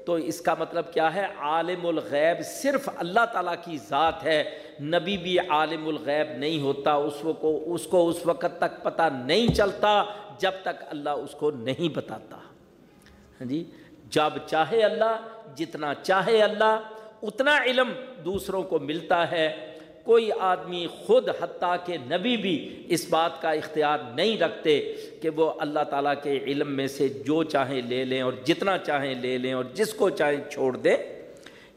تو اس کا مطلب کیا ہے؟ عالم الغیب صرف اللہ تعالیٰ کی ذات ہے۔ نبی بھی عالم الغیب نہیں ہوتا، اس کو اس کو اس وقت تک پتہ نہیں چلتا جب تک اللہ اس کو نہیں بتاتا۔ ہاں جی؟ جب چاہے اللہ، جتنا چاہے اللہ، اتنا علم دوسروں کو ملتا ہے۔ کوئی آدمی خود حتیٰ کہ نبی بھی اس بات کا اختیار نہیں رکھتے کہ وہ اللہ تعالیٰ کے علم میں سے جو چاہیں لے لیں اور جتنا چاہیں لے لیں اور جس کو چاہیں چھوڑ دیں،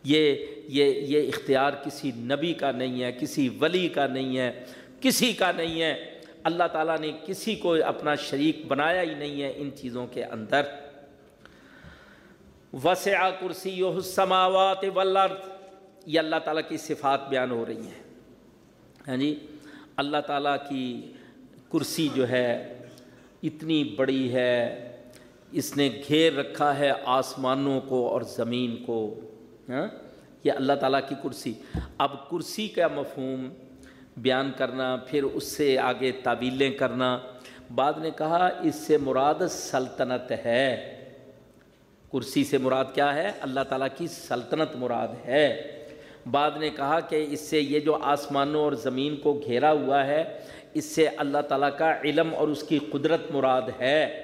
یہ یہ یہ اختیار کسی نبی کا نہیں ہے، کسی ولی کا نہیں ہے، کسی کا نہیں ہے۔ اللہ تعالیٰ نے کسی کو اپنا شریک بنایا ہی نہیں ہے ان چیزوں کے اندر۔ وسع کرسی السماوات والارض، یہ اللہ تعالیٰ کی صفات بیان ہو رہی ہیں۔ ہاں جی؟ اللہ تعالیٰ کی کرسی جو ہے، اتنی بڑی ہے، اس نے گھیر رکھا ہے آسمانوں کو اور زمین کو ہاں؟ یہ اللہ تعالیٰ کی کرسی۔ اب کرسی کا مفہوم بیان کرنا، پھر اس سے آگے تعویلیں کرنا۔ بعد نے کہا، اس سے مراد سلطنت ہے۔ کرسی سے مراد کیا ہے؟ اللہ تعالیٰ کی سلطنت مراد ہے۔ بعد نے کہا کہ اس سے یہ جو آسمانوں اور زمین کو گھیرا ہوا ہے، اس سے اللہ تعالیٰ کا علم اور اس کی قدرت مراد ہے۔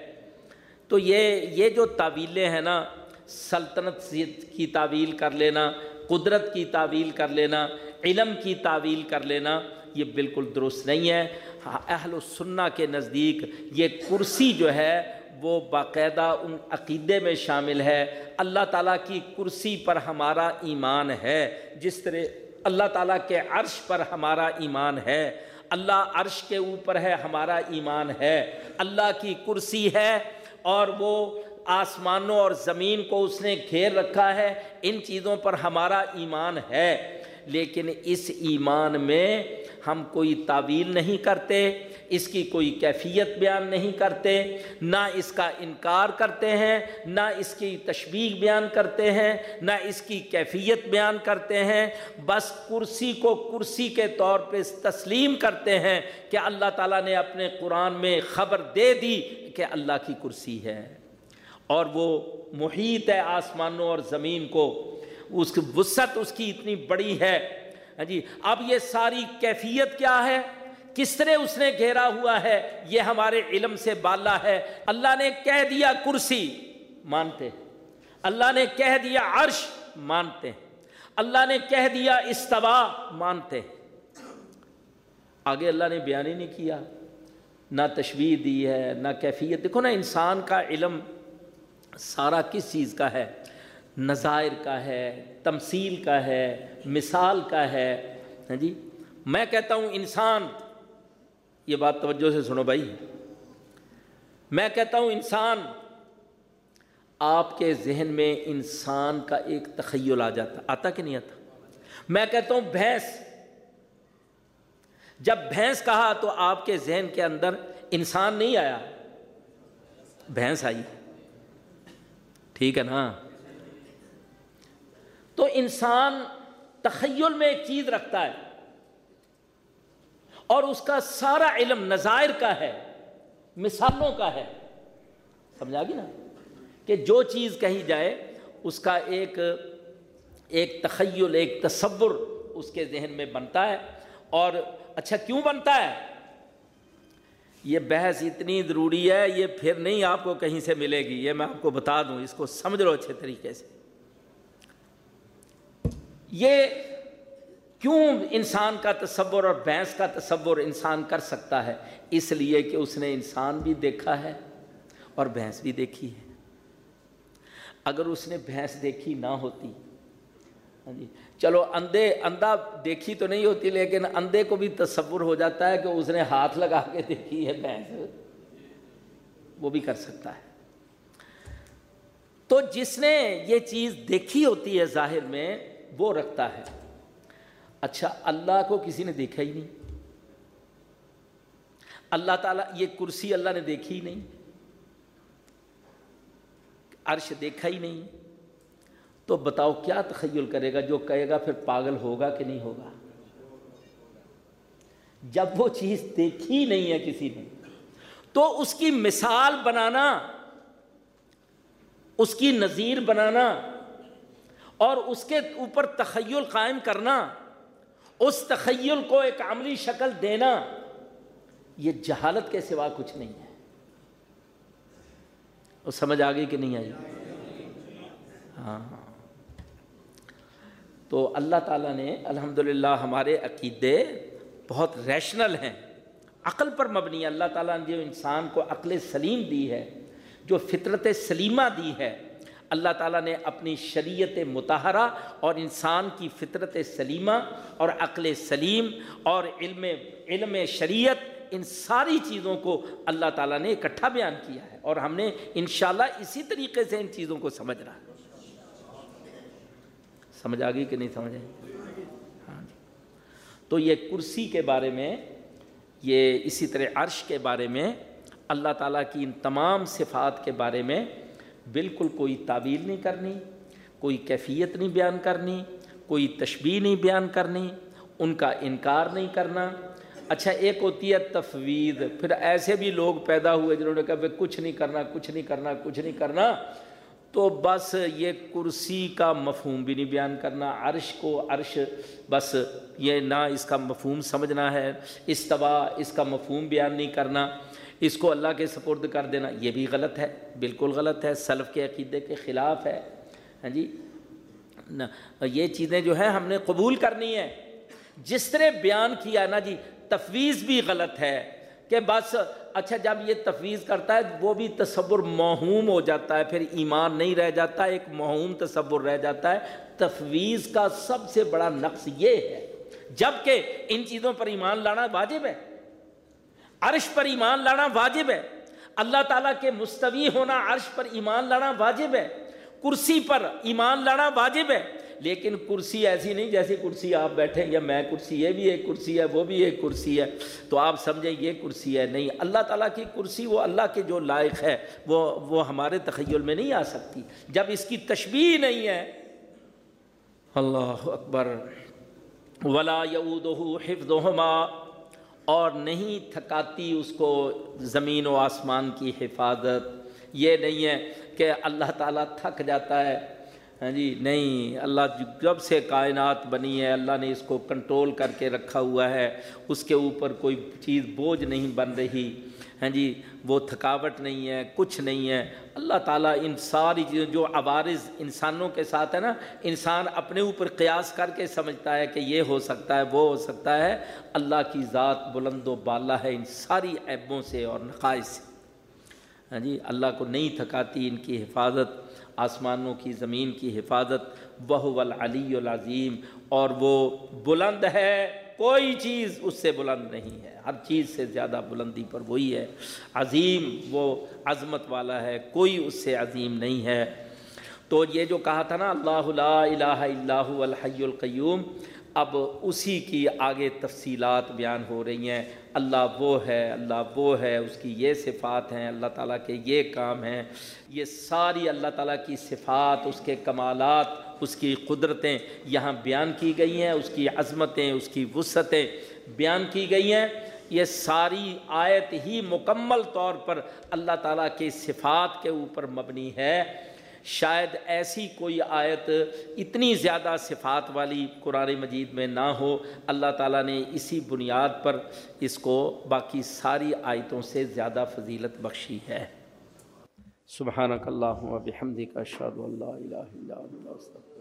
تو یہ یہ جو تعویلیں ہیں نا، سلطنت کی تعویل کر لینا، قدرت کی تعویل کر لینا، علم کی تعویل کر لینا، یہ بالکل درست نہیں ہے۔ اہل السنہ کے نزدیک یہ کرسی جو ہے وہ باقاعدہ ان عقیدے میں شامل ہے۔ اللہ تعالیٰ کی کرسی پر ہمارا ایمان ہے۔ جس طرح اللہ تعالیٰ کے عرش پر ہمارا ایمان ہے۔ اللہ عرش کے اوپر ہے، ہمارا ایمان ہے۔ اللہ کی کرسی ہے اور وہ آسمانوں اور زمین کو اس نے گھیر رکھا ہے۔ ان چیزوں پر ہمارا ایمان ہے۔ لیکن اس ایمان میں ہم کوئی تعویل نہیں کرتے۔ اس کی کوئی کیفیت بیان نہیں کرتے، نہ اس کا انکار کرتے ہیں، نہ اس کی تشبیح بیان کرتے ہیں، نہ اس کی کیفیت بیان کرتے ہیں۔ بس کرسی کو کرسی کے طور پہ تسلیم کرتے ہیں کہ اللہ تعالیٰ نے اپنے قرآن میں خبر دے دی کہ اللہ کی کرسی ہے۔ اور وہ محیط ہے آسمانوں اور زمین کو۔ اس کی وسعت اس کی اتنی بڑی ہے۔ ہاں جی اب یہ ساری کیفیت کیا ہے؟ کس طرح اس نے گھیرا ہوا ہے، یہ ہمارے علم سے بالا ہے۔ اللہ نے کہہ دیا کرسی، مانتے اللہ نے کہہ دیا عرش، مانتے اللہ نے کہہ دیا استوا، مانتے آگے اللہ نے بیان ہی نہیں کیا۔ نہ تشویح دی ہے، نہ کیفیت۔ دیکھو نا، انسان کا علم سارا کس چیز کا ہے؟ نظائر کا ہے، تمثیل کا ہے، مثال کا ہے۔ ہاں جی؟ میں کہتا ہوں انسان یہ بات توجہ سے سنو بھائی۔ میں کہتا ہوں انسان، آپ کے ذہن میں انسان کا ایک تخیل آ جاتا، آتا کہ نہیں آتا؟ میں کہتا ہوں بھینس۔ جب بھینس کہا تو آپ کے ذہن کے اندر انسان نہیں آیا۔ بھینس آئی۔ ٹھیک ہے نا؟ تو انسان تخیل میں ایک چیز رکھتا ہے۔ اور اس کا سارا علم نظائر کا ہے، مثالوں کا ہے۔ سمجھا گی نا؟ کہ جو چیز کہی جائے، اس کا ایک ایک تخیل، ایک تصور اس کے ذہن میں بنتا ہے۔ اور اچھا کیوں بنتا ہے؟ یہ بحث اتنی ضروری ہے، یہ پھر نہیں آپ کو کہیں سے ملے گی۔ یہ میں آپ کو بتا دوں، اس کو سمجھ لو اچھے طریقے سے۔ یہ کیوں انسان کا تصور اور بھینس کا تصور انسان کر سکتا ہے؟ اس لیے کہ اس نے انسان بھی دیکھا ہے اور بھینس بھی دیکھی ہے۔ اگر اس نے بھینس دیکھی نہ ہوتی ہاں جی چلو اندھے، اندھا دیکھی تو نہیں ہوتی، لیکن اندھے کو بھی تصور ہو جاتا ہے کہ اس نے ہاتھ لگا کے دیکھی ہے بھینس وہ بھی کر سکتا ہے۔ تو جس نے یہ چیز دیکھی ہوتی ہے ظاہر میں، وہ رکھتا ہے۔ اچھا اللہ کو کسی نے دیکھا ہی نہیں۔ اللہ تعالیٰ، یہ کرسی اللہ نے دیکھی ہی نہیں۔ عرش دیکھا ہی نہیں۔ تو بتاؤ کیا تخیل کرے گا، جو کہے گا پھر پاگل ہوگا کہ نہیں ہوگا؟ جب وہ چیز دیکھی نہیں ہے کسی نے، تو اس کی مثال بنانا، اس کی نظیر بنانا اور اس کے اوپر تخیل قائم کرنا۔ اس تخیل کو ایک عملی شکل دینا، یہ جہالت کے سوا کچھ نہیں ہے۔ وہ سمجھ آ گئی کہ نہیں آئی؟ ہاں, ہاں۔ تو اللہ تعالیٰ نے الحمد ہمارے عقیدے بہت ریشنل ہیں۔ عقل پر مبنی ہے۔ اللہ تعالیٰ نے جو انسان کو عقل سلیم دی ہے، جو فطرت سلیمہ دی ہے اللہ تعالیٰ نے اپنی شریعت متحرہ اور انسان کی فطرت سلیمہ اور عقل سلیم اور علم علم شریعت، ان ساری چیزوں کو اللہ تعالیٰ نے اکٹھا بیان کیا ہے اور ہم نے انشاءاللہ اسی طریقے سے ان چیزوں کو سمجھ رہا ہے۔ سمجھ آ گئی کہ نہیں سمجھ آئی؟ ہاں جی۔ تو یہ کرسی کے بارے میں، یہ اسی طرح عرش کے بارے میں، اللہ تعالیٰ کی ان تمام صفات کے بارے میں بالکل کوئی تعویل نہیں کرنی، کوئی کیفیت نہیں بیان کرنی، کوئی تشبیح نہیں بیان کرنی، ان کا انکار نہیں کرنا۔ اچھا ایک ہوتی ہے تفوید پھر ایسے بھی لوگ پیدا ہوئے جنہوں نے کہا کچھ نہیں کرنا، کچھ نہیں کرنا، کچھ نہیں کرنا۔ تو بس یہ کرسی کا مفہوم بھی نہیں بیان کرنا، عرش کو عرش، بس یہ نہ اس کا مفہوم سمجھنا ہے، استوا اس کا مفہوم بیان نہیں کرنا۔ اس کو اللہ کے سپرد کر دینا، یہ بھی غلط ہے، بالکل غلط ہے، سلف کے عقیدے کے خلاف ہے ہاں جی؟ یہ چیزیں جو ہیں ہم نے قبول کرنی ہے جس طرح بیان کیا نا جی تفویض بھی غلط ہے کہ بس اچھا جب یہ تفویض کرتا ہے، وہ بھی تصور موہوم ہو جاتا ہے، پھر ایمان نہیں رہ جاتا، ایک موہوم تصور رہ جاتا ہے۔ تفویض کا سب سے بڑا نقص یہ ہے جبکہ ان چیزوں پر ایمان لانا واجب ہے۔ عرش پر ایمان لانا واجب ہے۔ اللہ تعالیٰ کے مستوی ہونا عرش پر ایمان لانا واجب ہے۔ کرسی پر ایمان لانا واجب ہے۔ لیکن کرسی ایسی نہیں جیسی کرسی آپ بیٹھیں یا میں کرسی، یہ بھی ایک کرسی ہے، وہ بھی ایک کرسی ہے۔ تو آپ سمجھیں یہ کرسی ہے نہیں۔ اللہ تعالیٰ کی کرسی وہ اللہ کے جو لائق ہے، وہ وہ ہمارے تخیل میں نہیں آ سکتی۔ جب اس کی تشبیح نہیں ہے۔ اللہ اکبر۔ ولا حفظ اور نہیں تھکاتی اس کو زمین و آسمان کی حفاظت۔ یہ نہیں ہے کہ اللہ تعالیٰ تھک جاتا ہے۔ ہاں جی نہیں، اللہ جب سے کائنات بنی ہے، اللہ نے اس کو کنٹرول کر کے رکھا ہوا ہے۔ اس کے اوپر کوئی چیز بوجھ نہیں بن رہی۔ ہاں جی وہ تھکاوٹ نہیں ہے، کچھ نہیں ہے۔ اللہ تعالیٰ ان ساری چیزوں، جو عوارض انسانوں کے ساتھ ہے نا، انسان اپنے اوپر قیاس کر کے سمجھتا ہے کہ یہ ہو سکتا ہے، وہ ہو سکتا ہے۔ اللہ کی ذات بلند و بالا ہے ان ساری عیبوں سے اور نقائص سے۔ ہاں جی اللہ کو نہیں تھکاتی ان کی حفاظت، آسمانوں کی زمین کی حفاظت۔ بہ العلی العظیم اور وہ بلند ہے۔ کوئی چیز اس سے بلند نہیں ہے۔ ہر چیز سے زیادہ بلندی پر وہی ہے۔ عظیم وہ عظمت والا ہے، کوئی اس سے عظیم نہیں ہے۔ تو یہ جو کہا تھا نا، اللہ لا الہ الا هو الحی القیوم، اب اسی کی آگے تفصیلات بیان ہو رہی ہیں۔ اللہ وہ ہے، اللہ وہ ہے، اس کی یہ صفات ہیں، اللہ تعالیٰ کے یہ کام ہیں۔ یہ ساری اللہ تعالیٰ کی صفات، اس کے کمالات اس کی قدرتیں یہاں بیان کی گئی ہیں، اس کی عظمتیں، اس کی وسعتیں بیان کی گئی ہیں۔ یہ ساری آیت ہی مکمل طور پر اللہ تعالیٰ کی صفات کے اوپر مبنی ہے۔ شاید ایسی کوئی آیت اتنی زیادہ صفات والی قرآن مجید میں نہ ہو۔ اللہ تعالیٰ نے اسی بنیاد پر اس کو باقی ساری آیتوں سے زیادہ فضیلت بخشی ہے۔ سبحانک اللہ و بحمدک اشہد اللہ الہ الا اللہ